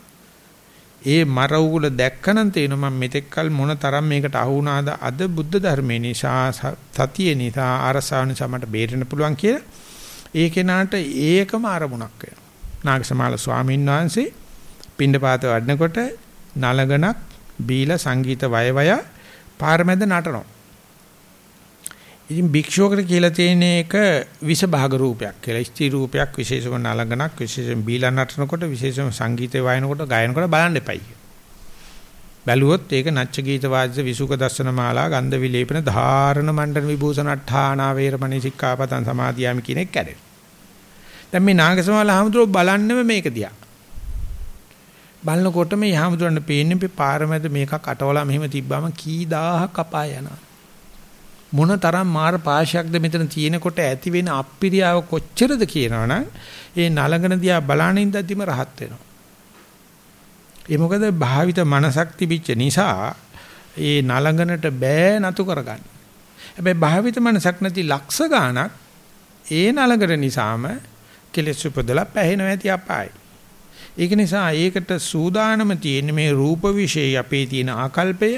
ඒ මර උගුල දැක්කනම් තේරෙනවා මම මෙතෙක්කල් මොන තරම් මේකට අහු වුණාද අද බුද්ධ ධර්මයේ නිසා සතිය නිසා අරසාව නිසා මට බේරෙන්න පුළුවන් කියලා. ඒ කෙනාට ඒකම අරමුණක් වෙනවා. නාගසමාල ස්වාමීන් වහන්සේ පින්ඩපාත වඩනකොට නලගණක් බීලා සංගීත වය වය පාරමැද නටනවා. ඉතින් භික්ෂුවකට කියලා තියෙන එක විස භාග රූපයක් කියලා. ස්ත්‍රී රූපයක් විශේෂම නලගණක් විශේෂම බීලා නටනකොට විශේෂම සංගීතය වයනකොට ගායනකොට බලන්න එපයි. බැලුවොත් ඒක නච්ච ගීත වාද්‍ය විසුක දර්ශන මාලා ගන්ධ විලේපන ධාරණ මණ්ඩන විභූෂණ අට්ඨානා වේරමණී සික්ඛාපතං සමාදියාමි කියන එක කැඩේ. දැන් මේ නාගසමාල හමුදුර බලන්නෙම මේක දිහා. බලනකොට මේ හමුදුරන්න පේන්නේ පාරමැද මේකක් අටවලා මෙහෙම තිබ්බම කී දහහක් අපාය යනවා. මොන තරම් මාර පාශයක්ද මෙතන තියෙනකොට ඇති වෙන අප්පිරියාව කොච්චරද කියනවනම් ඒ නලඟන දිහා බලානින් දැද්දිම රහත් වෙනවා. ඒ මොකද භාවිත මනසක් තිබිච්ච නිසා ඒ නලඟනට බෑ නතු කරගන්න. හැබැයි භාවිත මනසක් නැති ලක්ෂ ගාණක් ඒ නලඟන නිසාම කෙලෙස් උපදලා පැහැෙනවා ඇති අපායි. ඒක නිසා ඒකට සූදානම තියෙන මේ රූප විශේෂය අපේ තියෙන ආකල්පය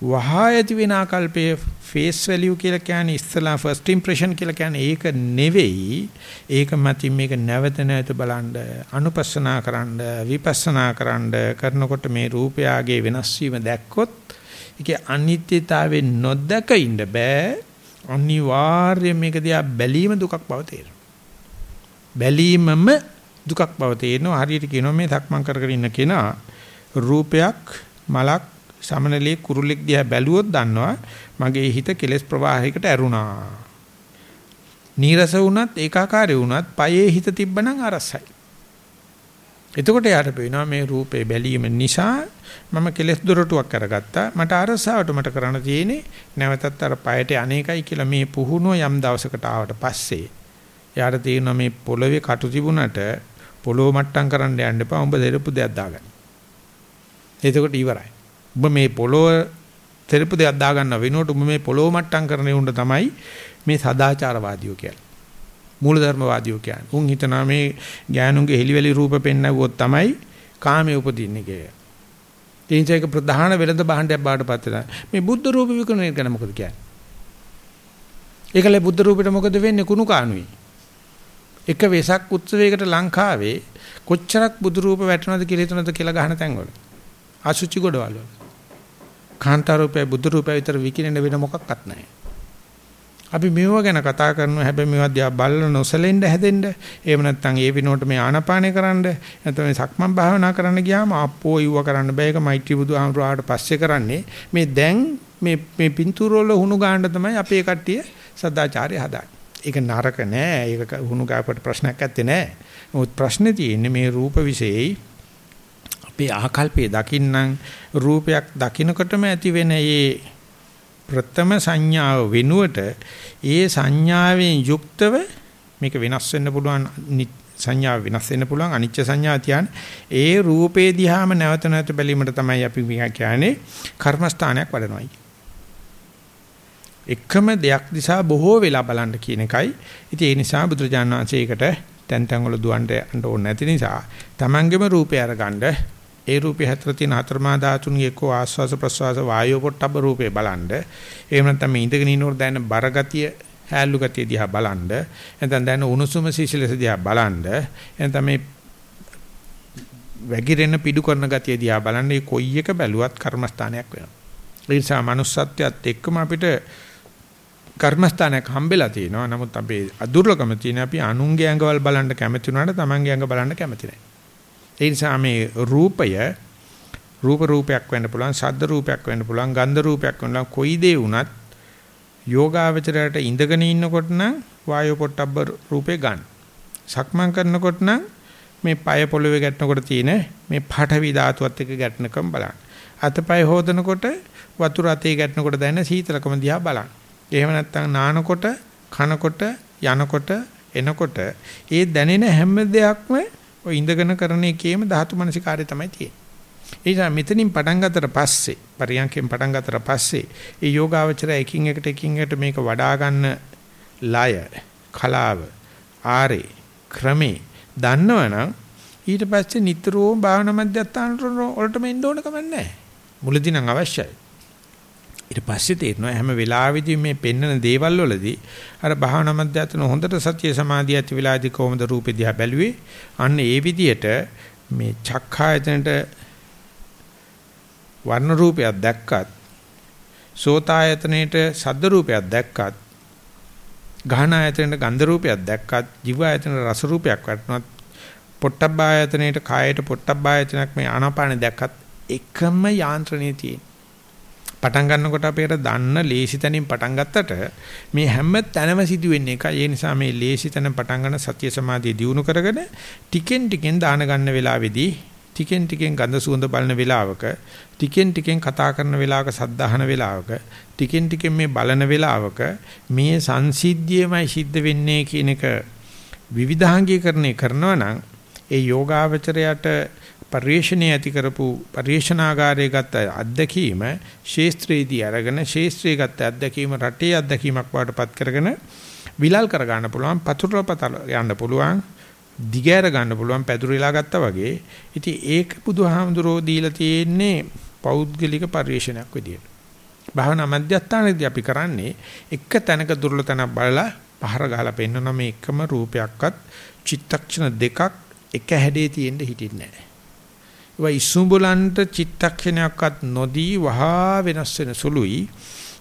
වහා ඇති වෙන ආකල්පයේ ෆේස් වැලියු කියලා කියන්නේ ඉස්සලා ෆස්ට් ඉම්ප්‍රෙෂන් කියලා කියන්නේ ඒක නෙවෙයි. ඒක මතින් මේක නැවත නැවත බලන්න අනුපස්සනා කරන්න විපස්සනා කරන්න කරනකොට මේ රූපයාගේ වෙනස් වීම දැක්කොත් ඒකේ අනිත්‍යතාවය නොදක ඉන්න බෑ. අනිවාර්යයෙන් මේක දිහා බැලීම දුකක් බව තේරෙනවා. බැලීමම දුකක් බව තේරෙනවා. හරියට කියනවා මේ සක්මන් කර කර ඉන්න කෙනා රූපයක් මලක් සමනලේ කුරුල්ලෙක් දිහා බැලුවොත් දන්නවා මගේ හිත කෙලෙස් ප්‍රවාහයකට ඇරුණා. නීරස වුණත් ඒකාකාරී වුණත් පයේ හිත තිබ්බනම් අරසයි. එතකොට යාට පේනවා මේ රූපේ බැලීම නිසා මම කෙලෙස් දොරටුවක් කරගත්තා. මට අරසාවට මට කරන්න තියෙන්නේ නැවතත් අර පයට අනේකයි කියලා මේ පුහුණුව යම් දවසකට ආවට පස්සේ යාට තේරෙනවා මේ පොළවේ කටු තිබුණට පොළොව මට්ටම් කරන්න යන්න එපා. උඹ දෙරපු දෙයක් දාගන්න. එතකොට ඉවරයි. ඔබ මේ පොළොව තෙරපු දෙයක් දා ගන්න වෙනුවට ඔබ මේ පොළොව මට්ටම් කරන උන්ට තමයි මේ සදාචාරවාදියෝ කියන්නේ. මූලධර්මවාදියෝ කියන්නේ. උන් හිතනවා මේ ගෑනුන්ගේ හෙලිවැලි රූප පෙන්නවුවොත් තමයි කාමයේ උපදින්නේ කියලා. ඒ නිසා ඒක ප්‍රධාන වෙළඳ භාණ්ඩයක් බවට පත් වෙනවා. මේ බුද්ධ රූප විකුණන ගැන මොකද කියන්නේ? ඒකලේ බුද්ධ රූපෙට මොකද වෙන්නේ කුණු කාණුයි. එක වෙසක් උත්සවයකට ලංකාවේ කොච්චරක් බුදු රූප වැටෙනවද කියලා හිතනද කියලා ගහන තැන්වල. අසුචි ගොඩවල. කාන්තාරූපය බුදු රූපය විතර විකිනෙන්න වෙන මොකක්වත් නැහැ. අපි මේව ගැන කතා කරනවා හැබැයි මේවා දිහා බලන නොසලෙන්න හැදෙන්න එහෙම නැත්නම් ඒ විනෝඩ මේ ආනාපානේ කරන්න නැත්නම් මේ සක්මන් භාවනා කරන්න ගියාම අප්පෝ ඉව්ව කරන්න බෑ ඒක මෛත්‍රී බුදුහාමුදුරුවාට පස්සේ කරන්නේ මේ දැන් මේ මේ පින්තූර වල හුණු ගන්න තමයි අපේ කට්ටිය සදාචාරය හදාන්නේ. ඒක නරක නෑ. ඒක හුණු ගාපට ප්‍රශ්නයක් ඇත්තේ නෑ. මොකද ප්‍රශ්නේ තියෙන්නේ මේ රූප විශේෂයි අපේ ආකල්පයේ දකින්නම් රූපයක් දකින්නකොටම ඇති වෙන මේ ප්‍රථම සංඥාව වෙනුවට ඒ සංඥාවෙන් යුක්තව මේක වෙනස් වෙන්න පුළුවන් සංඥාව වෙනස් වෙන්න පුළුවන් අනිච්ච සංඥා තියන්නේ ඒ රූපේ දිහාම නැවත නැවත බැලීමට තමයි අපි කියන්නේ කර්මස්ථානයක් වඩනවායි. එකම දෙයක් දිහා බොහෝ වෙලා බලන්න කියන එකයි. ඉතින් ඒ නිසා බුදුරජාණන් වහන්සේ ඒකට තැන් තැන් වල දුවන්න යන්න ඕනේ නැති නිසා තමන්ගේම රූපය අරගන්න ඒ රූපේ හැතර තියෙන හතරමා ධාතුන්ගේ එක්ක ආස්වාස ප්‍රස්වාස වායෝ පොට්ටබ්බ රූපේ බලන්න. එහෙම නැත්නම් මේ ඉඳගෙන ඉන්නකොට දැනෙන බරගතිය හැල්ලු ගතිය දිහා බලන්න. නැත්නම් දැනෙන උණුසුම සිසිලස දිහා බලන්න. නැත්නම් මේ වැగిරෙන පිඩු කරන ගතිය දිහා බලන්න. මේ කොයි එක බැලුවත් කර්මස්ථානයක් වෙනවා. ඒ නිසා manussත්වයට එක්කම අපිට කර්මස්ථානයක් හම්බෙලා තියෙනවා. නමුත් අපේ අදුර්ලකම තියෙන අපි අනුන්ගේ ඇඟවල් බලන්න කැමති වුණාට තමන්ගේ ඇඟ බලන්න කැමති නැහැ. ඒ නිසා මේ රූපය රූප රූපයක් වෙන්න පුළුවන්, ශබ්ද රූපයක් වෙන්න පුළුවන්, ගන්ධ රූපයක් වෙන්න පුළුවන්. කොයි දේ වුණත් යෝගාවචරයට ඉඳගෙන ඉන්නකොට නම් වායෝ පොට්ටබ්බ රූපේ ගන්න. සක්මන් කරනකොට නම් මේ পায় පොළවේ ගැටෙනකොට තියෙන මේ පාඨවි ධාතුවත් එක්ක ගැටෙනකම් බලන්න. අතපය හොදනකොට වතුර අතේ ගැටෙනකොට දැනෙන සීතලකම දිහා බලන්න. එහෙම නැත්නම් නානකොට, කනකොට, යනකොට, එනකොට ඒ දැනෙන හැම දෙයක්ම ඔය ඉඳගෙන කරන එකේම ධාතු මනසිකාරය තමයි තියෙන්නේ. ඒ නිසා මෙතනින් පටන් ගත්තට පස්සේ පරියන්කෙන් පටන් ගත්තට පස්සේ ඒ යෝගාවචරය එකින් එකට එකින් එකට මේක වඩා ගන්න ලය කලාව ආරේ ක්‍රමේ දන්නවනම් ඊට පස්සේ නිතරම භාවනා මධ්‍යස්ථාන වලටම එන්න ඕන කම නැහැ. මුලදී නම් අවශ්‍යයි. ඊට පස්සේ තේරෙනවා හැම වෙලාවෙදී මේ පෙන්නන දේවල් වලදී අර භාවනා මධ්‍යස්ථාන හොඳට සත්‍ය සමාධිය ඇති වෙලාදී කොහොමද රූපේ දිහා බැලුවේ? අන්න ඒ විදිහට මේ චක්ඛායතනට වර්ණ රූපයක් දැක්කත් සෝතායතනයේට ශබ්ද රූපයක් දැක්කත් ගහන ආයතනයේ ගන්ධ රූපයක් දැක්කත් ජීව ආයතනයේ රස රූපයක් වටනත් පොට්ටබ්බ ආයතනයේට කායයට පොට්ටබ්බ ආයතනයක් මේ ආනාපාන දැක්කත් එකම යාන්ත්‍රණයේ තියෙන පටන් ගන්නකොට අපේට දන්න ලේසි තැනින් පටන් ගත්තට මේ හැම තැනම සිදුවෙන්නේ එකයි. ඒ නිසා මේ ලේසි තැන පටන් ගන්න සත්‍ය සමාධිය දියුණු කරගෙන ටිකෙන් ටිකෙන් දාන ගන්න වෙලාවේදී ටිකෙන් ටිකෙන් ගඳ සුවඳ බලන වෙලාවක ටිකෙන් ටිකෙන් කතා කරන වෙලාවක සද්ධාහන වෙලාවක ටිකෙන් ටිකෙන් මේ බලන වෙලාවක මේ සංසිද්ධියමයි සිද්ධ වෙන්නේ කියන එක විවිධාංගීකරණය කරනවා නම් ඒ යෝගාවචරයට පරිේශණයේ ඇති කරපු පරිේශනාගාරයේ ගත්ත අත්දැකීම ශේස්ත්‍රයේදී අරගෙන ශේස්ත්‍රයේ ගත්ත අත්දැකීම රටේ අත්දැකීමක් වඩපත් කරගෙන විලල් කර ගන්න පුළුවන් පතුරපත යන්න පුළුවන් දිගෑර ගන්න පුළුවන් පැදුරලා ගත්තා වගේ. ඉතින් ඒක බුදුහාමුදුරෝ දීලා තියෙන්නේ පෞද්ගලික පරිේශනයක් විදියට. භාවනා මධ්‍යස්ථානයේදී අපි කරන්නේ එක තැනක දුර්ලතනක් බලලා පහර ගහලා පෙන්වන මේ එකම රූපයක්වත් චිත්තක්ෂණ දෙකක් එක හැඩේ තියෙන්න හිටින්නේ නැහැ. ඒවා ඉසුඹලන්ට චිත්තක්ෂණයක්වත් නොදී වහා වෙනස් වෙන සුළුයි.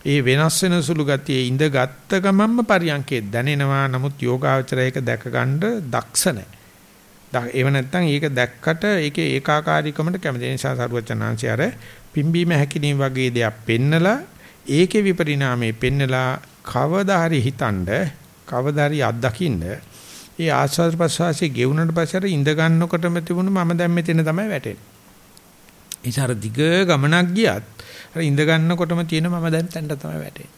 ඒ වෙනස් වෙන සුළු ගතියේ ඉඳ ගත්ත ගමන්ම පරියන්කේ දැනෙනවා. නමුත් යෝගාචරයක දැක ගන්න දක්ෂ නැහැ. ඒව නැත්තම් ඒක දැක්කට ඒකේ ඒකාකාරීකමට කැමති නිසා සරුවචනාංශය අර පිම්බීම හැකිනීම වගේ දෙයක් පෙන්නලා ඒකේ විපරිණාමයේ පෙන්නලා කවදා හරි හිතනද කවදා හරි අත්දකින්න ඒ ආස්වාද ප්‍රසවාසයේ ගෙවුනට පස්සේ අර ඉඳ ගන්නකොටම තිබුණ මම දැන් මෙතන තමයි වැටෙන්නේ. ඒසාර දිග ගමනක් ගියත් අර ඉඳ ගන්නකොටම තියෙන මම දැන් තැනට තමයි වැටෙන්නේ.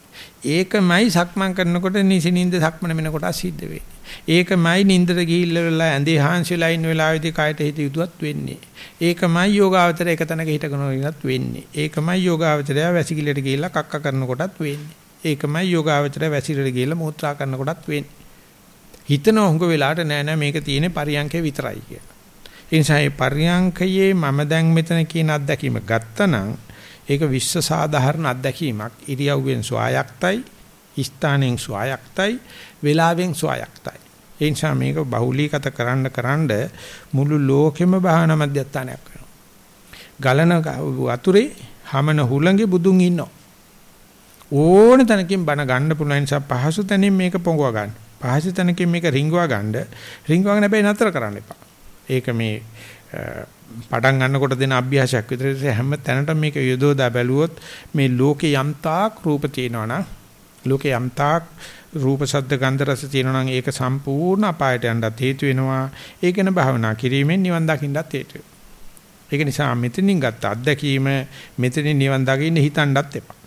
ඒකමයි සක්මන් කරනකොට නිසිනින්ද සක්මන වෙනකොට සිද්ධ වෙන්නේ. ඒකමයි නින්දට ගිහිල්ලා වෙලා ඇඳේ හාන්සිලා ඉන්න වෙලාවෙදී කයට හිත යුතුවත් වෙන්නේ. ඒකමයි යෝගාවචරය එක තැනක හිටගෙන ඉන්නත් වෙන්නේ. ඒකමයි යෝගාවචරය වැසිකිළියට ගිහිල්ලා කක්ක කරනකොටත් වෙන්නේ. ඒකමයි යෝගාවචරය වැසිකිළියට ගිහිල්ලා මූත්‍රා කරනකොටත් වෙන්නේ. හිතන හොඟ වෙලාවට නෑ නෑ මේක තියෙන්නේ පරියන්කේ විතරයි කියලා. ඒ නිසා මේ පරියන්කයේ මම දැන් මෙතන කියන අත්දැකීම ගත්තනම් ඒක විශ්ව සාධාරණ අත්දැකීමක්. ඉරියව්වෙන් සුවයක්තයි, ස්ථානෙන් ස්වායක්තයි, වේලාවෙන් ස්වායක්තයි. ඒ නිසා මේක බහුලීගත කරන්න කරන්න මුළු ලෝකෙම භාවනා මධ්‍යස්ථානයක් වෙනවා. ගලන වතුරේ හමන හුළඟේ බුදුන් ඉන්නවා. ඕන තැනකින් බණ ගන්න පුළුවන් නිසා පහසු තැනින් මේක පොඟව ගන්න. පහසු තැනකින් මේක රිංගවා ගන්න. රිංගවගෙන හැබැයි නතර කරන්න එපා. ඒක මේ පටන් ගන්නකොට දෙන අභ්‍යාසයක් විතරයි හැම තැනටම මේක යොදවලා බැලුවොත් මේ ලෝකේ යම්තාක් රූප තියෙනවනම් ලෝකේ යම්තාක් රූප ශබ්ද ගන්ධ රස තියෙනවා නම් ඒක සම්පූර්ණ අපායට යන්නත් හේතු වෙනවා. ඒකන භාවනා කිරීමෙන් නිවන් දකින්නත් හේතු ඒක නිසා මෙතනින් ගත්ත අත්දැකීම මෙතනින් නිවන් දකින්න හිතන්නත් එපා.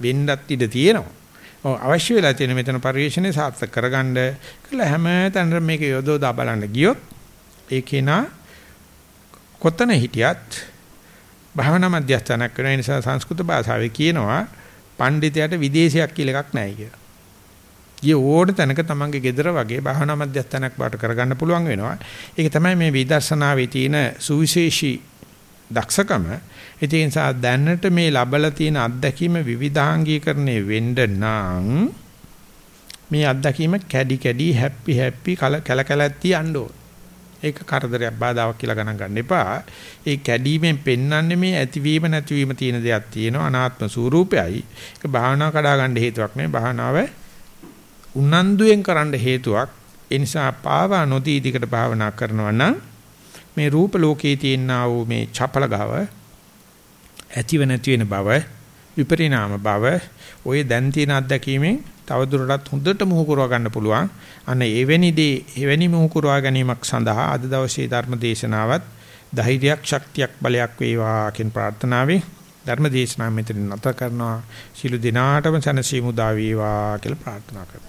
වෙන්නත් ඉඩ තියෙනවා. ඔව් අවශ්‍ය වෙලා තියෙන මෙතන පරිශ්‍රණය සාර්ථක කරගන්න කළ හැම තැනම මේක යොදවලා බලන්න ගියොත් ඒකේන කොතන හිටියත් භාවනා මධ්‍යස්ථානක් වෙන නිසා සංස්කෘත භාෂාවේ කියනවා පඬිතයාට විදේශයක් කියලා එකක් නැහැ කියලා. ගිය ඕන තැනක තමන්ගේ gedara වගේ භාවනා මධ්‍යස්ථානක් බාට කරගන්න පුළුවන් වෙනවා. ඒක තමයි මේ විදර්ශනාවේ තියෙන සුවිශේෂී දක්ෂකම. ඒ නිසා දැනට මේ ලබලා තියෙන අත්දැකීම විවිධාංගීකරණය වෙන්න නම් මේ අත්දැකීම කැඩි කැඩි හැපි හැපි කල කල කැලැත්ති යන්න ඕන. ඒක කරදරයක් බාධාවක් කියලා ගණන් ගන්න එපා. ඒ කැඩීමෙන් පෙන්වන්නේ මේ ඇතිවීම නැතිවීම තියෙන දෙයක් තියෙනවා අනාත්ම ස්වરૂපයයි. ඒක භාවනා කඩා ගන්න හේතුවක් නෙවෙයි. භාවනාව උනන්දුයෙන් කරන්න හේතුවක්. ඒ නිසා පාවා නොදී දිකට භාවනා කරනවා නම් මේ රූප ලෝකයේ තියෙනා වූ මේ චපල ගව ඇතිව නැති වෙන බව විපරිණාම බව ඔය දැන් තියෙන අත්දැකීමෙන් තවදුරටත් හොඳට මුහු කරව ගන්න පුළුවන්. අන්න එවැනි දේ එවැනි මුහු කරවා ගැනීමක් සඳහා අද දවසේ ධර්ම දේශනාවත් ධෛර්යයක් ශක්තියක් බලයක් වේවා කියන ප්‍රාර්ථනාවෙන් ධර්ම දේශනාව මෙතන නැත කරනවා. ශිළු දිනාටම සනසීමු දා වේවා කියලා ප්‍රාර්ථනා කරනවා.